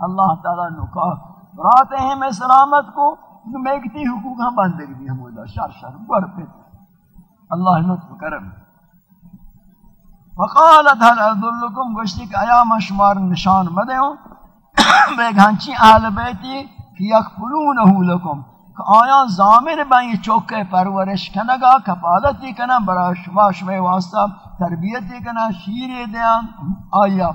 اللہ تعالیٰ نے کہا راتے ہیں میں سلامت کو میگتی حقوق ہم بندگی دی ہم دا شر شر بر پہ اللہ لطف کرم۔ فقالت هل ادلکم گشتی کہ آیا مشمار نشان مدے ہوں۔ بے گھنچی اہل بیتی کہ یکفلونہو لکم۔ آیا زامن بین چوکے پرورش کنگا کپالتی کنا برا شما شما واسطہ تربیتی کنا شیر دیان؟ آیا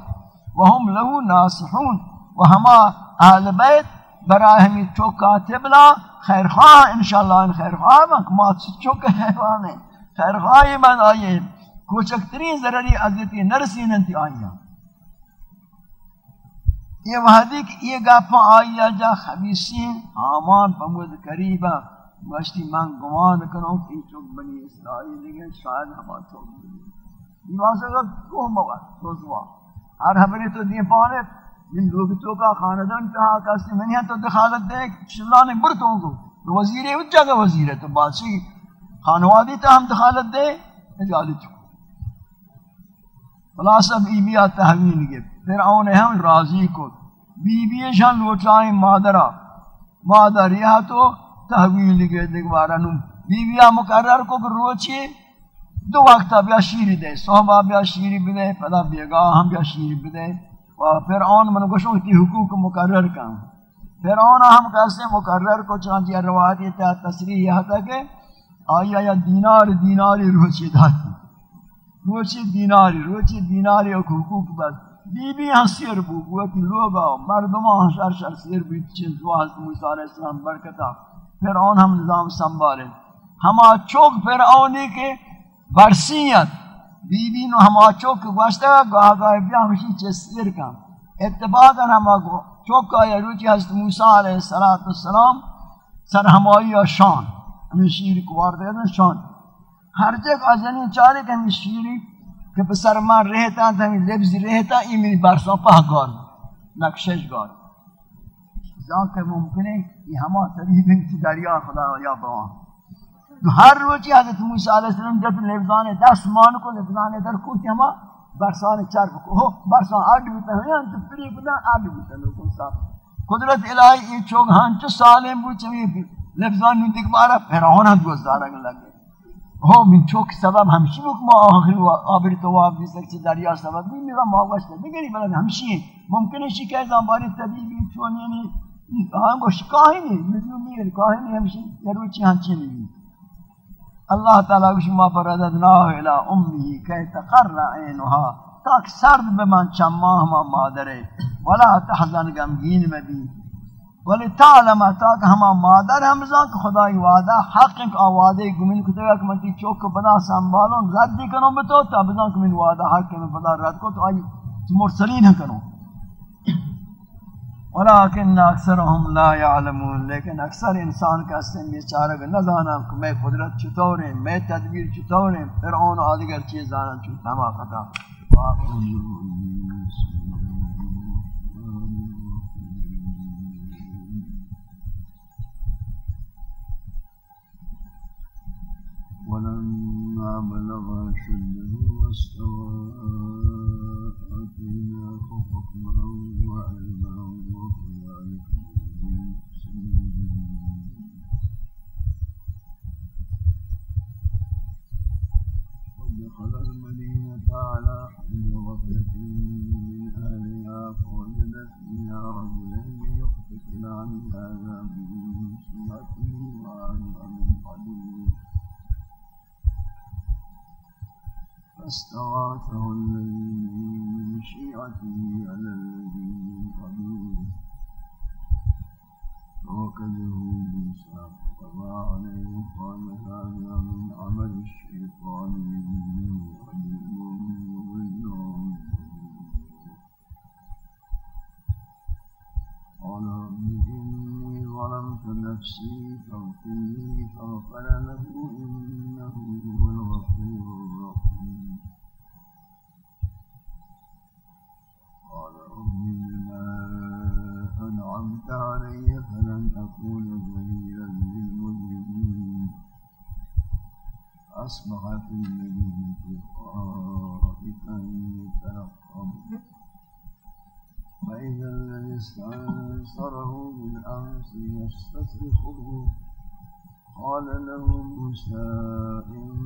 وهم لہو ناسحون وہما اہل بیت برای ہمی چوکا تبلا خیر خواہ انشاءاللہ ان خیر خواہ مک مات چوکا حیوان ہے خیر من آئیے کوچکترین ضرری عزیتی نرسین انتی آئیا یہ وحدی کہ یہ گاپا آئیا جا خبیصین آمان پمود قریبا مشتی من گمان کنوں کہ چوک بنی اسرائیل لگے شاید ہما چوک بنی یہ واسطہ کہ کوہ مواد روزوا ہر حبری تو دیئے پانے من لوگ تو کا خاندان کہا کسی میں نے تو دخالت دے اللہ نے برتوں کو وزیر ہے اس جگہ وزیر ہے تو بادشاہ خانوادی تا ہم دخالت دے اجازت چکو. خلاصہ بی بی تحویل گئے پھر آنے ہم راضی کو۔ بی بی شان لوٹائیں مادرہ مادر یہ تو تحویل کے دیکھ نو بی بیویا مقرر کو کہ روچی دو وقت بیا شیری دے، صحبہ بیا شیری بدے، پدا بیگا ہم بیا شیری بدے۔ و پھر آن من گوشوں کی حقوق مقرر کام۔ پھر آن ہم کیسے مقرر کو چانچہ روایتی تا تصریح یہ تھا کہ آیا یا دینار، دیناری روچی داتی روچی دیناری روچی دیناری ایک حقوق بس۔ بی بی سیر بو گوتی لوگا مردمان ہاں شر شر سیر بو چیز دعا حضرت موسیٰ علیہ السلام برکتا آن ہم نظام سنبھالے ہما چوک آنی کے برسیت بی بی نو ہما چوک گوشتا گاہ گاہ بیا ہمشی چیز سیر کا اتباقا ہما چوک آیا روچی حضرت موسیٰ علیہ السلام سر ہمائی شان. ہمیں شیر دے دیں شان ہر جگہ چارے کہ شیری کہ پسر من رہتا ہے ہمیں لبز رہتا ہے میری برسوں پاہ گار. نقشش گار. جان کہ ممکن ہے یہ ہما طریب کی دریا خدا یا بوان ہر روچی حضرت موسیٰ علیہ السلام جب لبزان دس مان کو لبزان در کوتی ہما برسان چار کو برسان آگ بیتا ہے یعنی تو پری بنا آگ بیتا ہے قدرت الہی یہ چوک ہنچو سالم بو چمی لفظان من بارا پھراؤنا دوست دارنگ لگے ہو من چوک سبب ہمشی بک ما آخری آبری تواب جس چی دریا سبب بھی میرا ماوش ہے دیگری بلد ہمشی ہے ممکن ہے شکر زنباری طبیبی چونی نہیں ہم گوش کاہی نہیں ملیو میر کاہی نہیں ہمشی ضرور چی ہنچی نہیں اللہ تعالیٰ گوش ما فرددناہ الى امی کہ تقر عینها. تاک سرد به بمن چمہ ہما مادرے ولا تحزن گمگین مبی ولی تعلم تاک ہما مادر حمزہ کہ خدای وعدہ حق ایک آوادے گمین کتے گا کہ من تی چوک بنا سنبالوں رد بھی کنوں بتو تا بزن کہ من وعدہ حق میں فدا رد کو، تو آئی مرسلین ہے کنوں۔ ولیکن اکثرهم لا يعلمون لیکن اکثر انسان کا سن بیچارہ نہ جانا کہ میں قدرت چطور ہیں، میں تدبیر چطور ہیں فرعون آدگر چیز جانا چطور ہما خطا ولما بلغ أشده واستوى آتيناه حكما وعلما وكذلك ودخل المدينة على حين غفلة من أهلها فوجد فيها رجلين يقتتلان هذا من سنته وهذا من فاستغاثه الذي من شيعته على الذي من قبيله فوكله موسى فقضى عليه قال هذا من عمل الشيطان إنه عدو مضل قال رب إني ظلمت نفسي فاغفر لي فغفر له إنه هو أنعمت علي فلن أكون ظهيرا للمجرمين. أصبح في المدينة خائفا يترقب فإذا الذي استنصره بالأمس يستصرخه قال له موسى إنك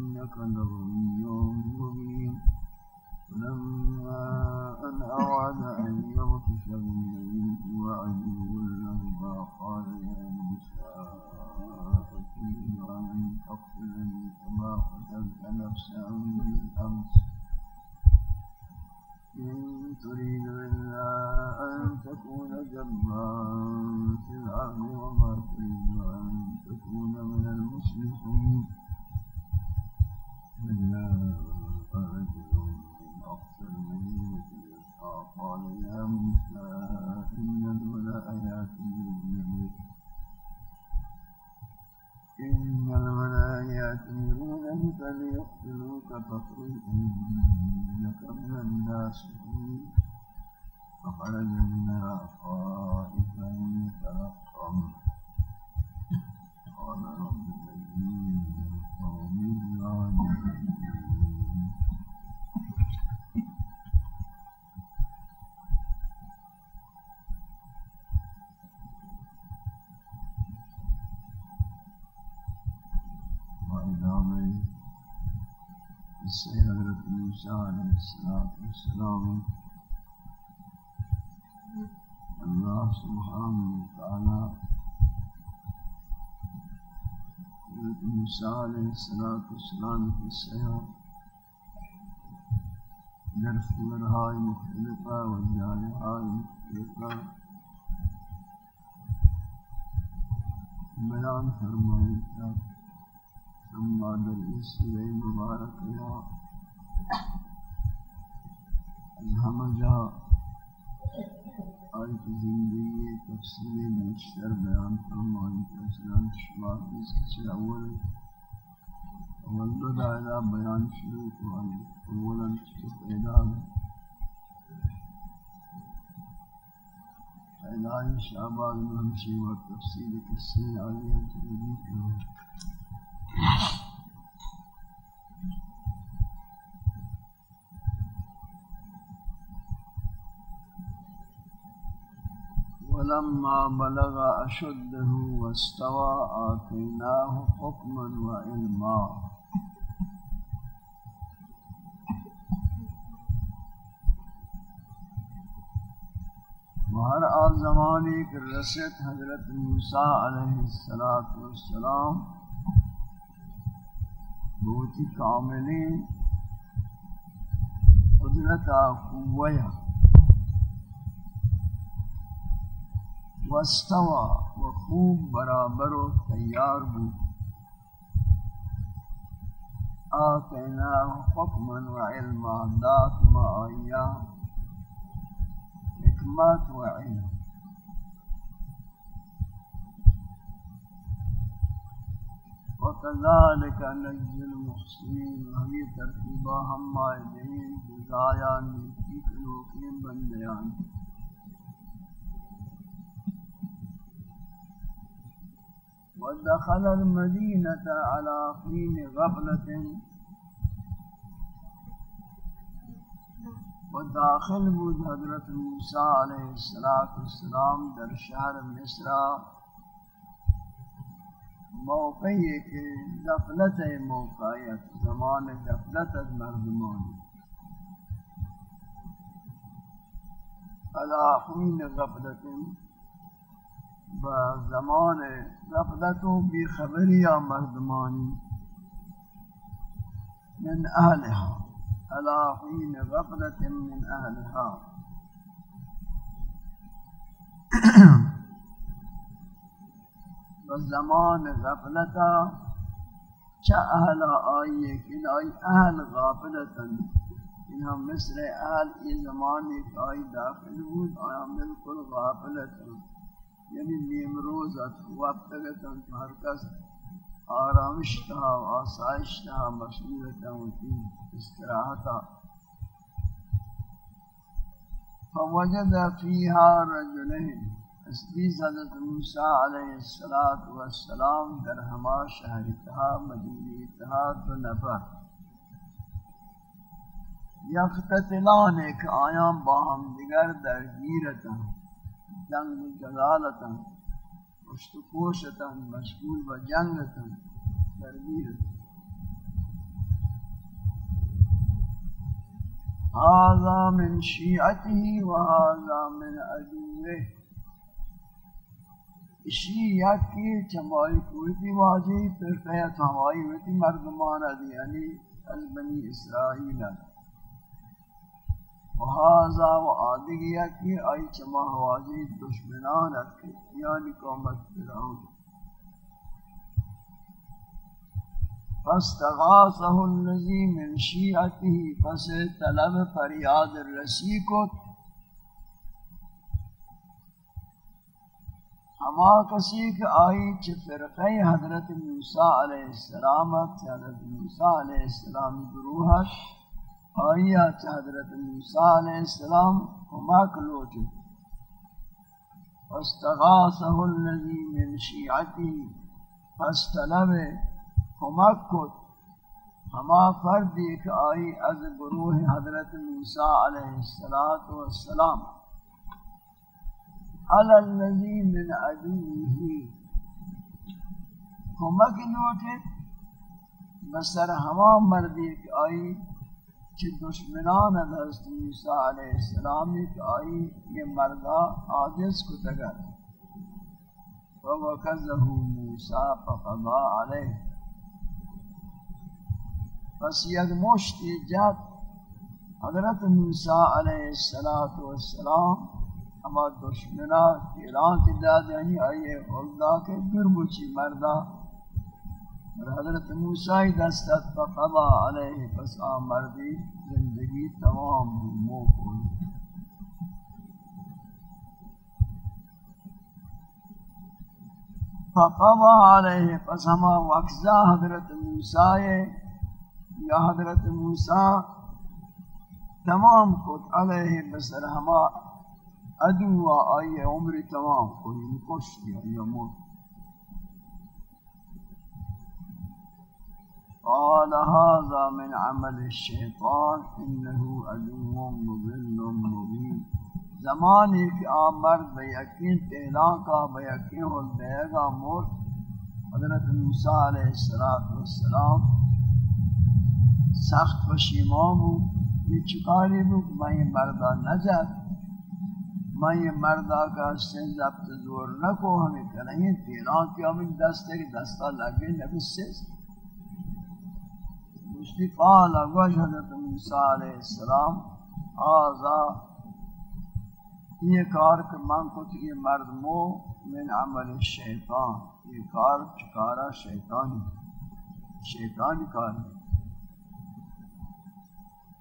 الصلاة والسلام. الله سبحانه وتعالى. حضرت موسیٰ علیہ السلام کے سیاح در صورہائی مختلفہ و جائہائی مختلفہ بیان فرمائی تھا ہم بادل اس سورہ مبارک ہم جا آئی کی زندگی تفصیل مشتر بیان فرمائی تھا اسلام شما اس کسی اول۔ اول دو دائرہ بیان شروع کو اولا پیدا۔ پیدا شعبان میں ہمشی و تفصیل قصے آئی ہیں تلوی کرو ولما بلغ أشده واستوى آتيناه حكما وعلما. ہر آل زمانے کے رسد حضرت موسیٰ علیہ السلام بہت ہی کاملی قدرت قویہ وستوى و خوب برابر و تیار بو آتیناه حکما و علما دات ما آئیہ حکمت و علم. وكذلك نجزي المحسنين وهي ترتيبا هم مائدين جزايا نيكي كنوكين بنديان ودخل المدينة على حين غفلة. و داخل بود حضرت موسیٰ علیہ السلام در شہر مصر. موقعی کے غفلت موقعیت زمان غفلت مردمان. علاقین غفلت. و زمان غفلت و بیخبری یا مردمانی؟ من اهلها الا حین غفلت من اهلها. و زمان غفلتا چه أهل آئیه کن آئی أهل غافلتن این هم مثل أهل ای زمانی که آئی داخل بود آیا بالکل غافلتن یعنی نیم روز روزت وقتگتا ہر کس آرامش تھا و آسائش تھا مشغولتا ہوتی استراحتا فوجد فيها رجلين اسلیس حضرت موسیٰ علیہ السلام در ہما شہر تہا مدینی تہا دو نفر. یقتتلان ایک آیام باہم دیگر در گیرتا ہوں جنگ جلالتا پشت پوشتا مشغول و جنگتا در هذا من شيعته وهذا من عدوه. شیعت کی چمائی کوئی واجی پھر قیت ہمائی ہوتی مردمان دی یعنی از بنی اسرائیل. وهذا وعادگیہ کی آئی چما واجی دشمنان رکھے یعنی قومت فرعون۔ فاستغاثه الذي من شيعته پس طلب فریاد رسی کو ہما کسی کہ آئی چھ فرقہ حضرت موسیٰ علیہ السلام حضرت موسیٰ علیہ السلام گروہش آئی چھ حضرت موسیٰ علیہ السلام ہما کلوٹی فاستغاثه الذي من شيعته فاستلب کمک کت۔ ہما فرد ایک آئی از گروہ حضرت موسیٰ علیہ السلام علی اللذی من عدوہی کمک نوٹے بسر ہما مرد ایک آئی چھ دشمنان حضرت موسیٰ علیہ السلام ایک آئی یہ مردہ آجز کو تگر فوکزہ موسیٰ فقضا علیہ۔ پس یک مشتی جات حضرت موسیٰ علیہ السلام اما دشمنہ تیران کی داد یعنی آئیے خلدہ کے دربچی مردہ حضرت موسیٰ دستت فقضا علیہ پس آمردی زندگی تمام موکل فقضا علیہ پس ہما وقزا حضرت موسیٰ یا حضرت موسیٰ تمام کت علیہ بسر ادو آئیے عمر تمام کو یہ کش یا موت. قال هذا من عمل الشيطان انه عدو مضل مبين. زمانی کہ آمر بے یقین تہلان کا بے یقین ہو دے گا موت حضرت موسیٰ علیہ السلام سخت پشیمان ہوں یہ چکاری بھی کہ میں یہ مردہ نجد میں یہ مردہ کا سن ضبط زور نہ کو ہمیں کریں تیران کی ہمیں دستے کی دستہ لگے نبی سے۔ مشتی قال اگوش حضرت موسیٰ علیہ السلام آزا یہ کار کہ من کو تو یہ مرد مو من عمل شیطان، یہ کار چکارا شیطانی شیطانی کار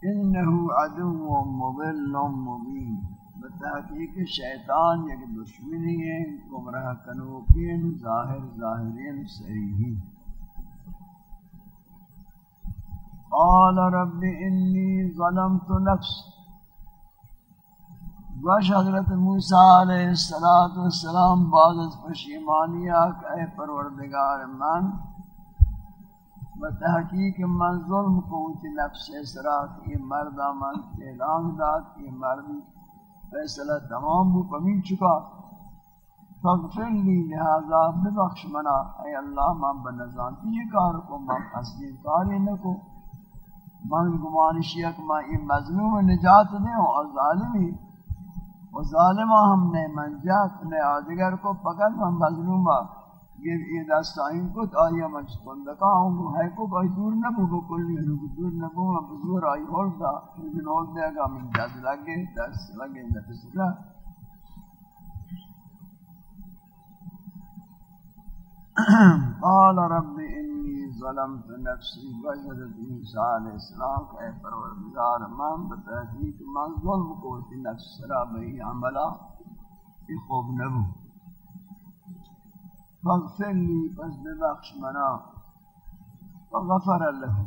انہو عدو مبل مبین بتحقیق شیطان یک دشمنی ہے، گمراہ کنوکین یعنی ظاہر، ظاہرین صحیحین۔ قال رب انی ظلمت نفس وش حضرت موسیٰ علیہ السلام بعد از پشیمانیہ کہ پروردگار من بتحقیق من ظلم کوتی نفس اسرات یہ مردہ من اعلان داد یہ مرد فیصلہ تمام بو پمین چکا. فاغفر لی لہذا، ببخش منا، اے اللہ من بنظام یہ کار کو، من اصلی کاری نکو. من گمانشی کہ میں یہ مظلوم نجات دیں اور ظالمی. و ظالمہ ہم نے منجات، نے آدگر کو پکڑ، ہم مظلومہ. یہ یہ دستائیں کو آیا مجھ کندکا ہوں گو ہے کو کوئی دور نہ بو بکلی ہے کو دور نہ بو ہم بزور آئی ہول لیکن ہول گا من جد لگے دس لگے نفس لگے قال رب انی ظلمت نفسی وجدت عیسیٰ علیہ السلام کہ اے پروردگار. من بتحقیق من ظلم کو تی نفس را بہی عملا یہ خوب نبو فاغفر لی پس ببخش منا. فغفر له.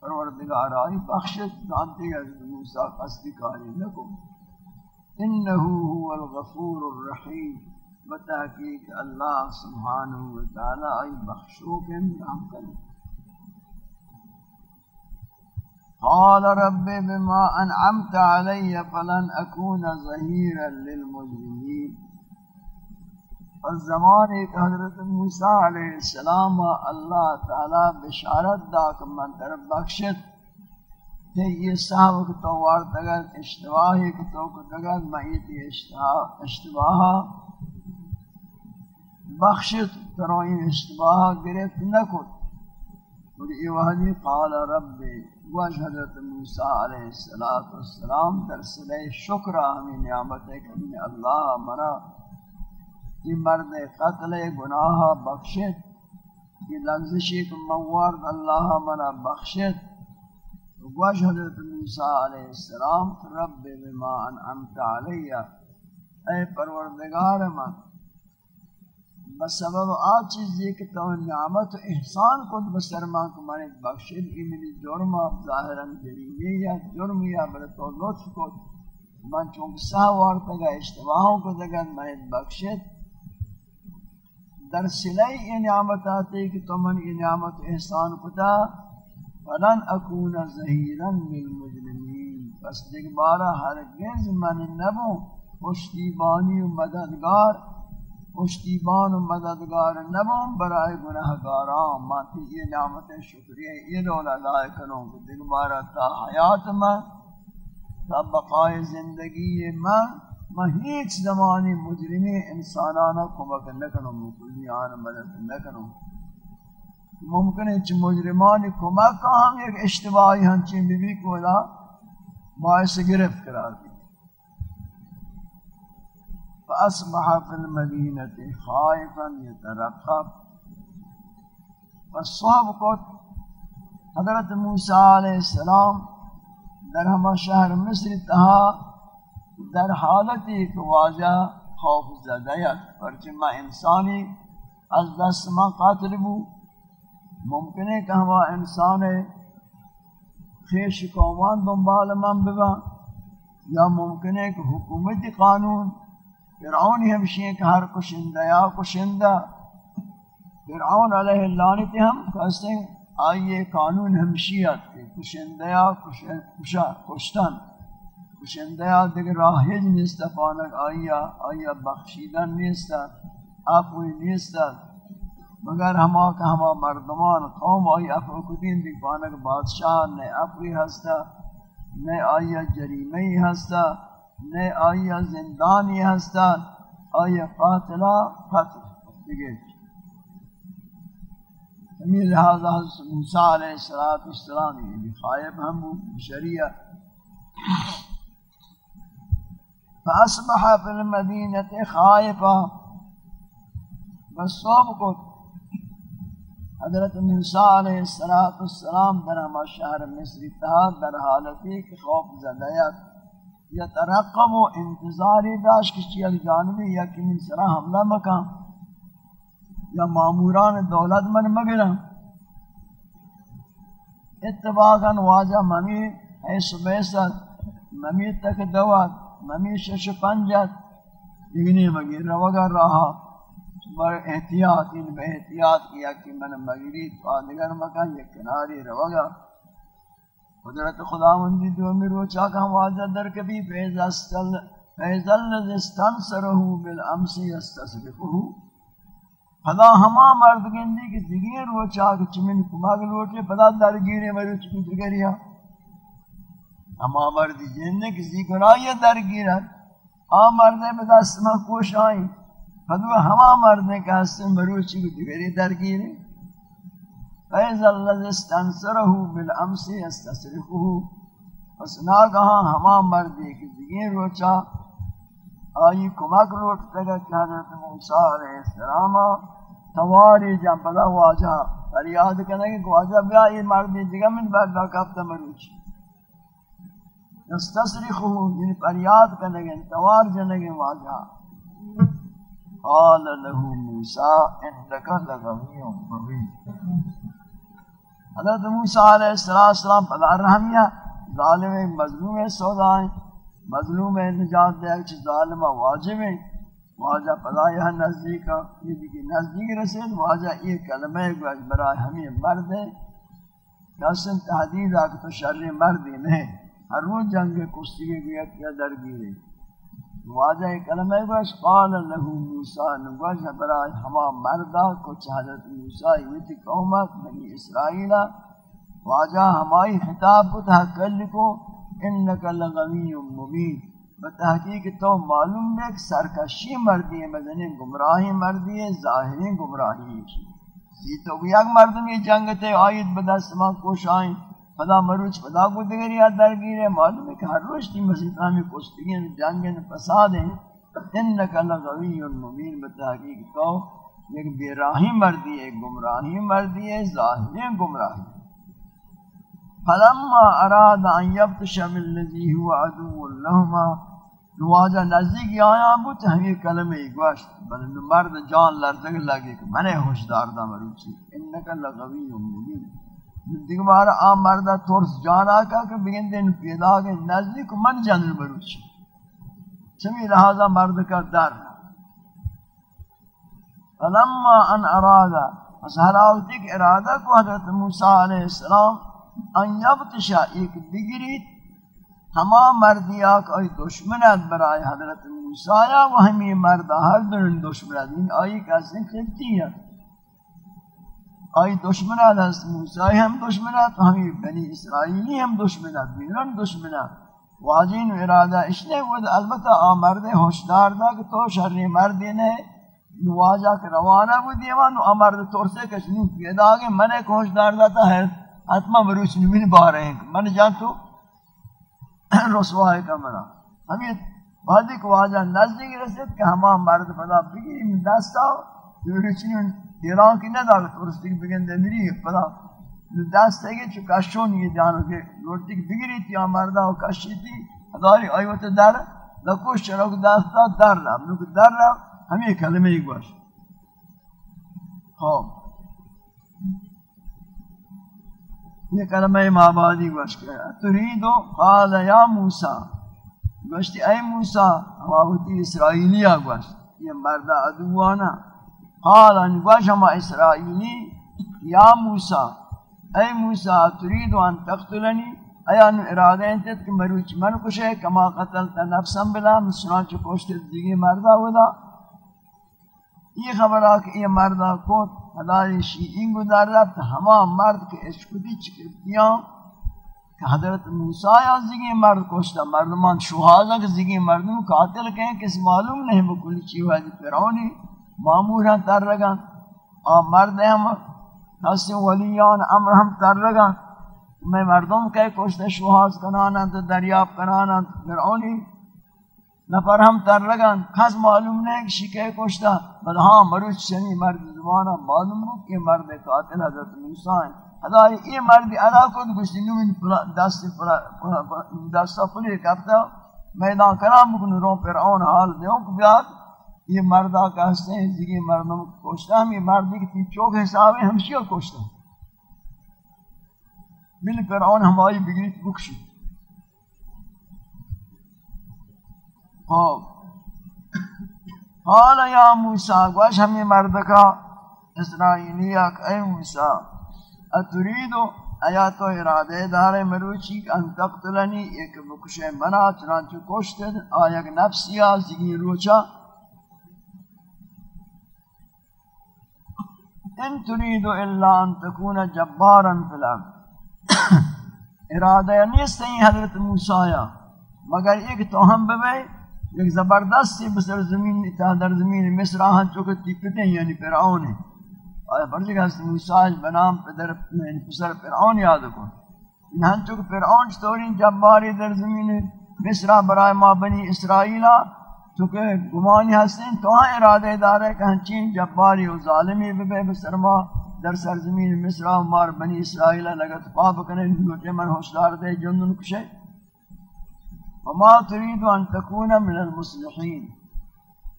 پروردگار آئی بخشت دانتی ہے موسیٰ قصدی کاری نکو انہو هو الغفور الرحیم. بتحقیق اللہ سبحانہ و تعالی ای بخشو کے انجام کرے۔ قال رب بما انعمت علی فلن اكون ظهيرا للمجرمين الزمان ایک حضرت موسیٰ علیہ السلام اللہ تعالی بشارت دا کہ من طرف بخشت۔ کہ یہ صاحب کو تو وارد اگر اشتواہی کو تو کو دگر میں یہ اشتواہ بخشت ترائیں اشتباہ گرفت نکت اور یہ وحدی قال رب واج حضرت موسیٰ علیہ السلام در صلح شکر ہمیں نعمت ہے کہ ہمیں اللہ مرا یہ مرد قتل گناہ بخشت یہ لغزشی کہ موارد اللہ مرا بخشت واج حضرت موسیٰ علیہ السلام رب بما انعمت علیہ اے پروردگار من بسبب آ چیزی کہ تو نعمت و احسان کو بسرما کو میں بخشید ایمنی جرم ظاہرا جریمی یا جرم یا بل تو لطف کو من چون سا وار تگا اشتباہوں کو دگا میں بخشید در سلائی یہ نعمت آتی کہ تو من یہ نعمت و احسان کو تا فلن اکون ظہیرا للمجرمین پس دیکھ بارا ہرگز من نبو پشتیبانی و مددگار پشتیبان و مددگار نبوں برائے گناہگاران ماتی یہ نعمت شکریہ یہ دولا لائے کروں کہ دگمارا تا حیات میں تا بقائے زندگی میں میں ہیچ زمانی مجرمی انسانانا کمک نکنوں مکلیان مدد نکنوں ممکن ہے چھ مجرمانی کمک کا ہم ایک اشتباہی ہنچین بی بی کو باعث گرفت قرار دی فأصبح في المدينة خائفا يترقب. فالصحب کو حضرت موسیٰ علیہ السلام در ہما شہر مصر تہا در حالت ایک واجہ خوف زدیت پرچہ انسانی از دست ما قاتل بو. ممکن ہے کہ ہما انسان خیش قومان دنبال من ببا یا ممکن ہے کہ حکومت قانون فرعون ہمشی ہیں کہ ہر کشندہ یا کشندہ فرعون علیہ اللعنت ہم کہتے ہیں، آئیے قانون ہمشیت کہ کشندہ یا کشتن۔ کشندہ یا دیگر راہج نیستا، پانک آئیا آئیا بخشیدن نیستا اپوی نیستا۔ مگر ہما کہ ہما مردمان قوم آئی اپو کدین دیکھ پانک بادشاہ نے اپوی ہستا نے آئیا جریمی ہستا۔ نے آیا زندانی ہستا آیا قاتلہ قتل دیگه ہمیں لہذا حضرت موسیٰ علیہ السلام یہ خائب ہم شریعہ فأصبح في المدينة خائفا بصوب کو حضرت موسیٰ علیہ السلام در ہما شہر مصری تھا در حالتی کہ خوف زدیت یا ترقب و انتظاری داشت کسی ایک جانبی یا کمی سرا حملہ مکان یا معموران دولت من مگرم اتباقا واجہ ممی حیث بیست ممی تک دوات ممی شش پنجت یعنی مگیر روگا رہا بر احتیاط ان بے احتیاط کیا کہ من مگری، تو آدگر مکان یک کناری روگا قدرت خدا مندی دو امیر و چاکا واجہ در کبھی فیضل نزستان سرہو بالامسی استصرفہو خدا ہما مرد گندی کی دیگیر رو چاک چمن کماغ لوٹے پدا در گیرے مرو چکی دگریا ہما مرد جننے کسی گناہی در گیرت آ مردے پدا سما کوش آئیں۔ خدا ہما مردے کا حسن مرو چکی دگری در گیرے۔ فیض اللہ استنصرہ بالامس استصرفہ پس ناگہاں ہما مردی کی دیگین روچا۔ آئی کمک روٹ تگا کہ حضرت موسیٰ علیہ السلام تواری جان پدا واجہ۔ فریاد کرنے کہ واجہ بیا یہ مردی دیگا من بعد باقابتا مروچی استصرخہ یعنی فریاد کرنے کہ توار جنے جنگی واجہ۔ قال له موسیٰ، انکا لغوی مبین۔ حضرت موسیٰ علیہ السلام پدا رحمیہ ظالم ایک مظلوم ہے، سودا ہے۔ مظلوم ہے، نجات دے، ایک ظالمہ واجب ہے۔ واجہ پدا یہ نزدیک یہ دیکھ نزدیک رسید واجہ یہ کلمہ ایک برای ہمیں مرد ہے۔ قسم تحدید آکھ تو شر مرد نہیں۔ ہر روز جنگ کشتی کے گیا کیا درگیر درگیرے واجہ کلمہ گوش، قال له موسیٰ نگوش برای ہما مردہ کچھ حضرت موسیٰ یہ قومت بنی اسرائیلہ واجہ ہمائی خطاب کو تحقل لکو انکا لغوی مبین۔ بتحقیق تو معلوم ہے کہ سرکشی مردی ہے مدنی گمراہی مردی ہے ظاہری گمراہی ہے سی تو یک مردم یہ جنگتے آئیت بدست ماں کوش آئیں پدا مروچ پدا کو دیگر یاد درگیر ہے معلوم ہے کہ ہر روز کی مسیطہ میں کشتگی ہیں جنگیں فساد ہیں۔ انکا لغوی مبین بتحقیق، تو ایک بیراہی مردی ہے گمراہی مردی ہے، ظاہری گمراہی فلما اراد ان یبتش بالذی ہوا عدو لہما نواجہ نزدیک آیا بود ہمیں کلمہ گوشت بل مرد جان لرزگ لگے کہ میں نے ہوشدار دا مروچی انکا لغوی مبین۔ دیگه بار آ مردا ترس جانا کا کہ بگن دن پیدا کے نزدیک من جنر بروچ چمی لہذا مرد کا در۔ فلما ان ارادا، پس حراوتی کے ارادہ کو حضرت موسیٰ علیہ السلام ان یبتشا ایک بگری تمام مردیا کوئی دشمنت برائے حضرت موسیٰ و ہمی مرد ہر دن دشمن دین آئی کسی خبتی ہے آئی دشمن حضرت موسیٰ ہم دشمن تو ہمی بنی اسرائیلی ہم دشمن دینن دشمن واجین و ارادہ اس نے وہ البتہ آ مرد ہوشدار دا کہ تو شر مرد نے نواجہ کے روانہ وہ دیوان و امرد طور سے کچھ پیدا آگے من ایک ہوشدار دا تا ہے، حتما مروچ نمین بارے ہیں۔ من جان تو رسوا ہے کا منا ہم یہ بعد ایک واجہ نزدیک رسید کہ ہمان مرد پدا بگیری من دستا مروچ نمین ایران کی نہ داغت ورستی کی بگن دے میری پدا دست ہے کہ کشون یہ جانو کہ لوٹی کی بگری تھی آماردہ و کشی تھی اداری آئیوت در لکوش چراک دستا در رہا نوک در رہا ہم یہ کلمہ ایک باش خواب یہ کلمہ مابادی گوش کرا تریدو قال یا موسیٰ گوشتی اے موسیٰ ہماوتی اسرائیلیہ گوش یہ مردہ ادوانا قال ان گوش ہما اسرائیلی، یا موسیٰ، اے موسیٰ، ترید ان تقتلنی؟ ایا نو ارادہ انتت کہ مروچ من کشے، کما قتلتا نفسا بلا مسنان چو کوشتے دیگی مردہ ہودا۔ یہ خبر آکے یہ مردہ کو ہدای شیعین گدار رفت، ہما مرد کے اشکدی چکرتیاں۔ کہ حضرت موسیٰ یا زگی مرد کوشتا مردمان شہازہ کہ زگی مردم قاتل کہیں، کس معلوم نہیں، بکلی چیوہ دی فرعونی معمور ہیں تر رگا اور مرد ہم حسن ولیان، امر ہم تر رگا میں مردم کے کوشتے شوہاز کنانا تو دریاب کنانا فرعونی نفر ہم تر لگا خاص معلوم نہیں کہ شکے کوشتا بل ہاں مروچ شنی مرد زمانہ معلوم ہو کہ مرد قاتل حضرت موسیٰ ہیں۔ حضرت یہ مرد علا کو گوشتی نوین دست دستا پلی کفتا، میدان کرام بکن رو فرعون حال دیوں کو بیاد۔ یہ مردہ کہتے ہیں جگہ مردوں کو کوشتا ہم یہ مردی کی تین چوک حساب ہے ہمشی کو کوشتا مل فرعون ہماری بگری بکشی قال یا موسیٰ، گوش ہمیں مرد کا۔ اسرائیلیہ اے موسیٰ اتریدو ایا تو ارادے دار مروچی ان تقتلنی، ایک بکشے منا، چنانچہ کوشتے آیا نفسیا زگی روچا۔ ان تريد الا ان تكون جبارا في الارض ارادہ نیست ہیں حضرت موسیٰ مگر ایک توہم بے ایک زبردست بسر زمین، تا در زمین مصر آہاں چکے تیپتے ہیں یعنی فرعون ہے اور فرضی کہ حضرت موسیٰ بنام پدر یعنی پسر فرعون یاد کو انہاں چکے فرعون چطوری جباری در زمین مصر برای ما بنی اسرائیلہ چونکہ گمانی ہستیں تو ہاں ارادہ دار ہے کہ ہنچین جباری و ظالمی بے بسرما در سرزمین مصر و مار بنی اسرائیل لگت پاپ کنے لوٹے من ہوشدار دے جنن کشے۔ وما تريد ان تكون من المصلحين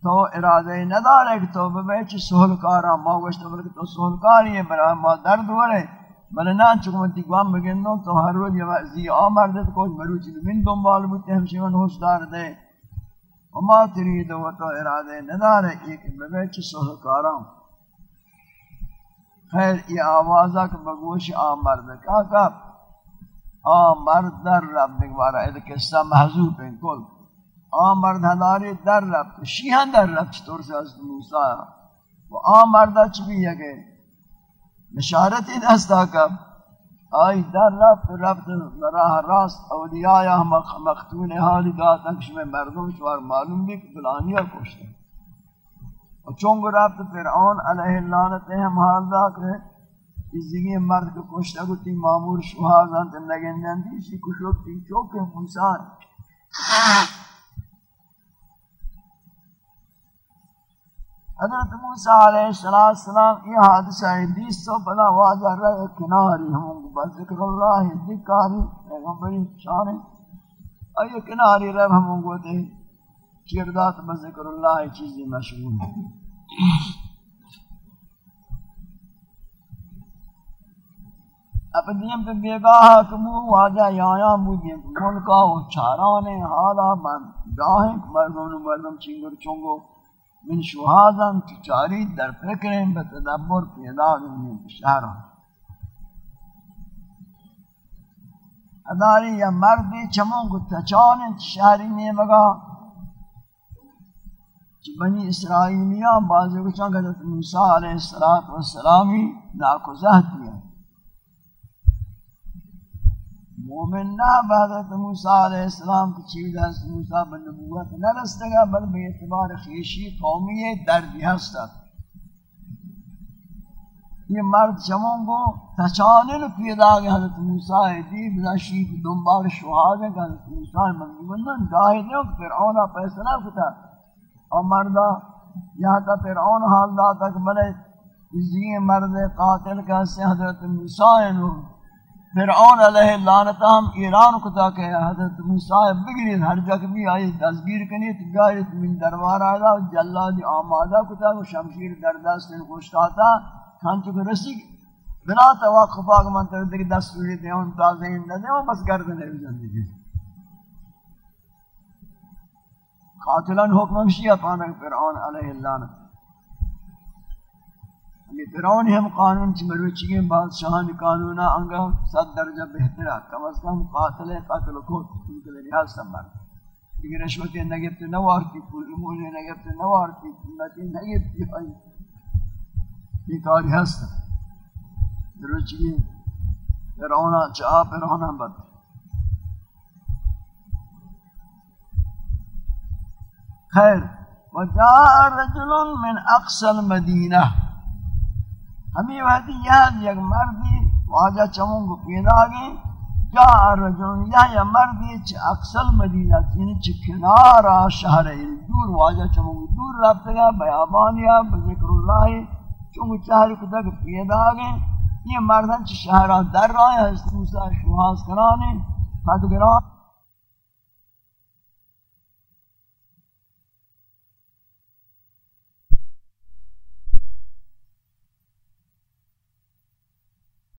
تو ارادہ ندار ہے کہ تو بے چ سہل کارا ما گشت بلکہ تو سہل کاری ہے، برا ما درد ورے۔ بل نہ چکمتی گوام بگندو تو ہر روز یہ زی آمر دے کو مروچ من دنبال بوتے ہم شیون ہوشدار دے۔ وما تريد و تو ندار ایک بغیر سوہ کارا خیر، یہ آوازہ کہ بگوش، آ مرد کا کا آ مرد در رب دکبارا اید قصہ محضوب ہیں کل۔ آ مرد ہداری در رب شیہن در رب، چطور سے حضرت موسیٰ؟ و آ مردہ چبی ہے کہ بشارتی دستا کب آئی در رفت رفت راہ راست، اولیاء یا مختون حالی داتا کش میں مردم شوار معلوم بھی کہ فلانیہ کشتے اور چونگ رفت فرعون علیہ اللعنت ہم حال دا کہ اس دیگی مرد کو کشتا کو تی معمور شوہا زانت لگن جاندی اسی کشوک تی چوک موسیٰ حضرت موسیٰ علیہ السلام یہ حادثہ حدیث تو بلا واضح رہے کناری ہم بذکر اللہ ذکاری پیغمبری شان ہے کناری رہے ہم کو دے کردات بذکر اللہ چیزیں مشغول ہیں اب دیم پہ بیگاہ کمو واجہ یایا مجھے ملکا و چارانے حالا من جاہیں مردم مردم چنگر چنگو من شهادم که چاری در فکرم به تدبر پیدا دونیم بشارم اداری یا مردی چمون گتا چانت شهری نیمگا؟ چی بنی اسرائیلیان بازی گوشان که موسی علیه السلام و السلامی دیا مومن نہ حضرت موسیٰ علیہ السلام کی چیز حضرت موسیٰ بن نبوت نہ رستگا بل بے اعتبار خیشی قومی دردی ہستا یہ مرد چمون کو تچانن پیدا گیا حضرت موسیٰ دی بلا شیف دنبال شہاد ہے کہ حضرت موسیٰ من گاہی دیو کہ فرعون پیسنا کتا اور مردہ یہاں تا فرعون حال دا تک بلے اسی مرد قاتل کا سے حضرت موسیٰ نور. فرعون علیہ لعنت ہم ایران کو تا کہ حضرت موسیٰ بگری ہر جگہ بھی آئی دستگیر کنی، تو گاہی من دربار آیا جلاد آمادہ کو تا شمشیر در دست ان خوشتا تھا کھان چکے رسی بنا توقف آگا من تک دیکھ دست سوری دے ان تازہ ہندہ دے بس گردنے بھی زندگی قاتلان حکم شیعہ پانا فرعون علیہ اللہ یہ فرعون ہم قانون چی مروچی کے بادشاہان قانونا انگا صد درجہ بہترہ کم از کم قاتل قاتل کو ان کے لیے لحاظ سنبھر لیکن رشوتی نگبت نوارتی پولی مولی نگبت نوارتی پولتی نگبتی آئی۔ یہ کاری ہستا مروچی کے فرعونا چاہ فرعونا بد خیر، وجاء رجل من اقصى المدینہ۔ ہمیں وحدی یاد یک مردی واجہ چمون کو پیدا گئے جاء رجل، یا یا مردی چھ اقصى المدینہ یعنی چھ کنارا شہر دور واجہ چمون کو دور رابطہ گا بیابانیا بذکر اللہ چونکہ چہر کو تک پیدا گئے یہ مردن چھ شہرہ در رہا ہے حضرت موسیٰ شوحاز کرانے فدگران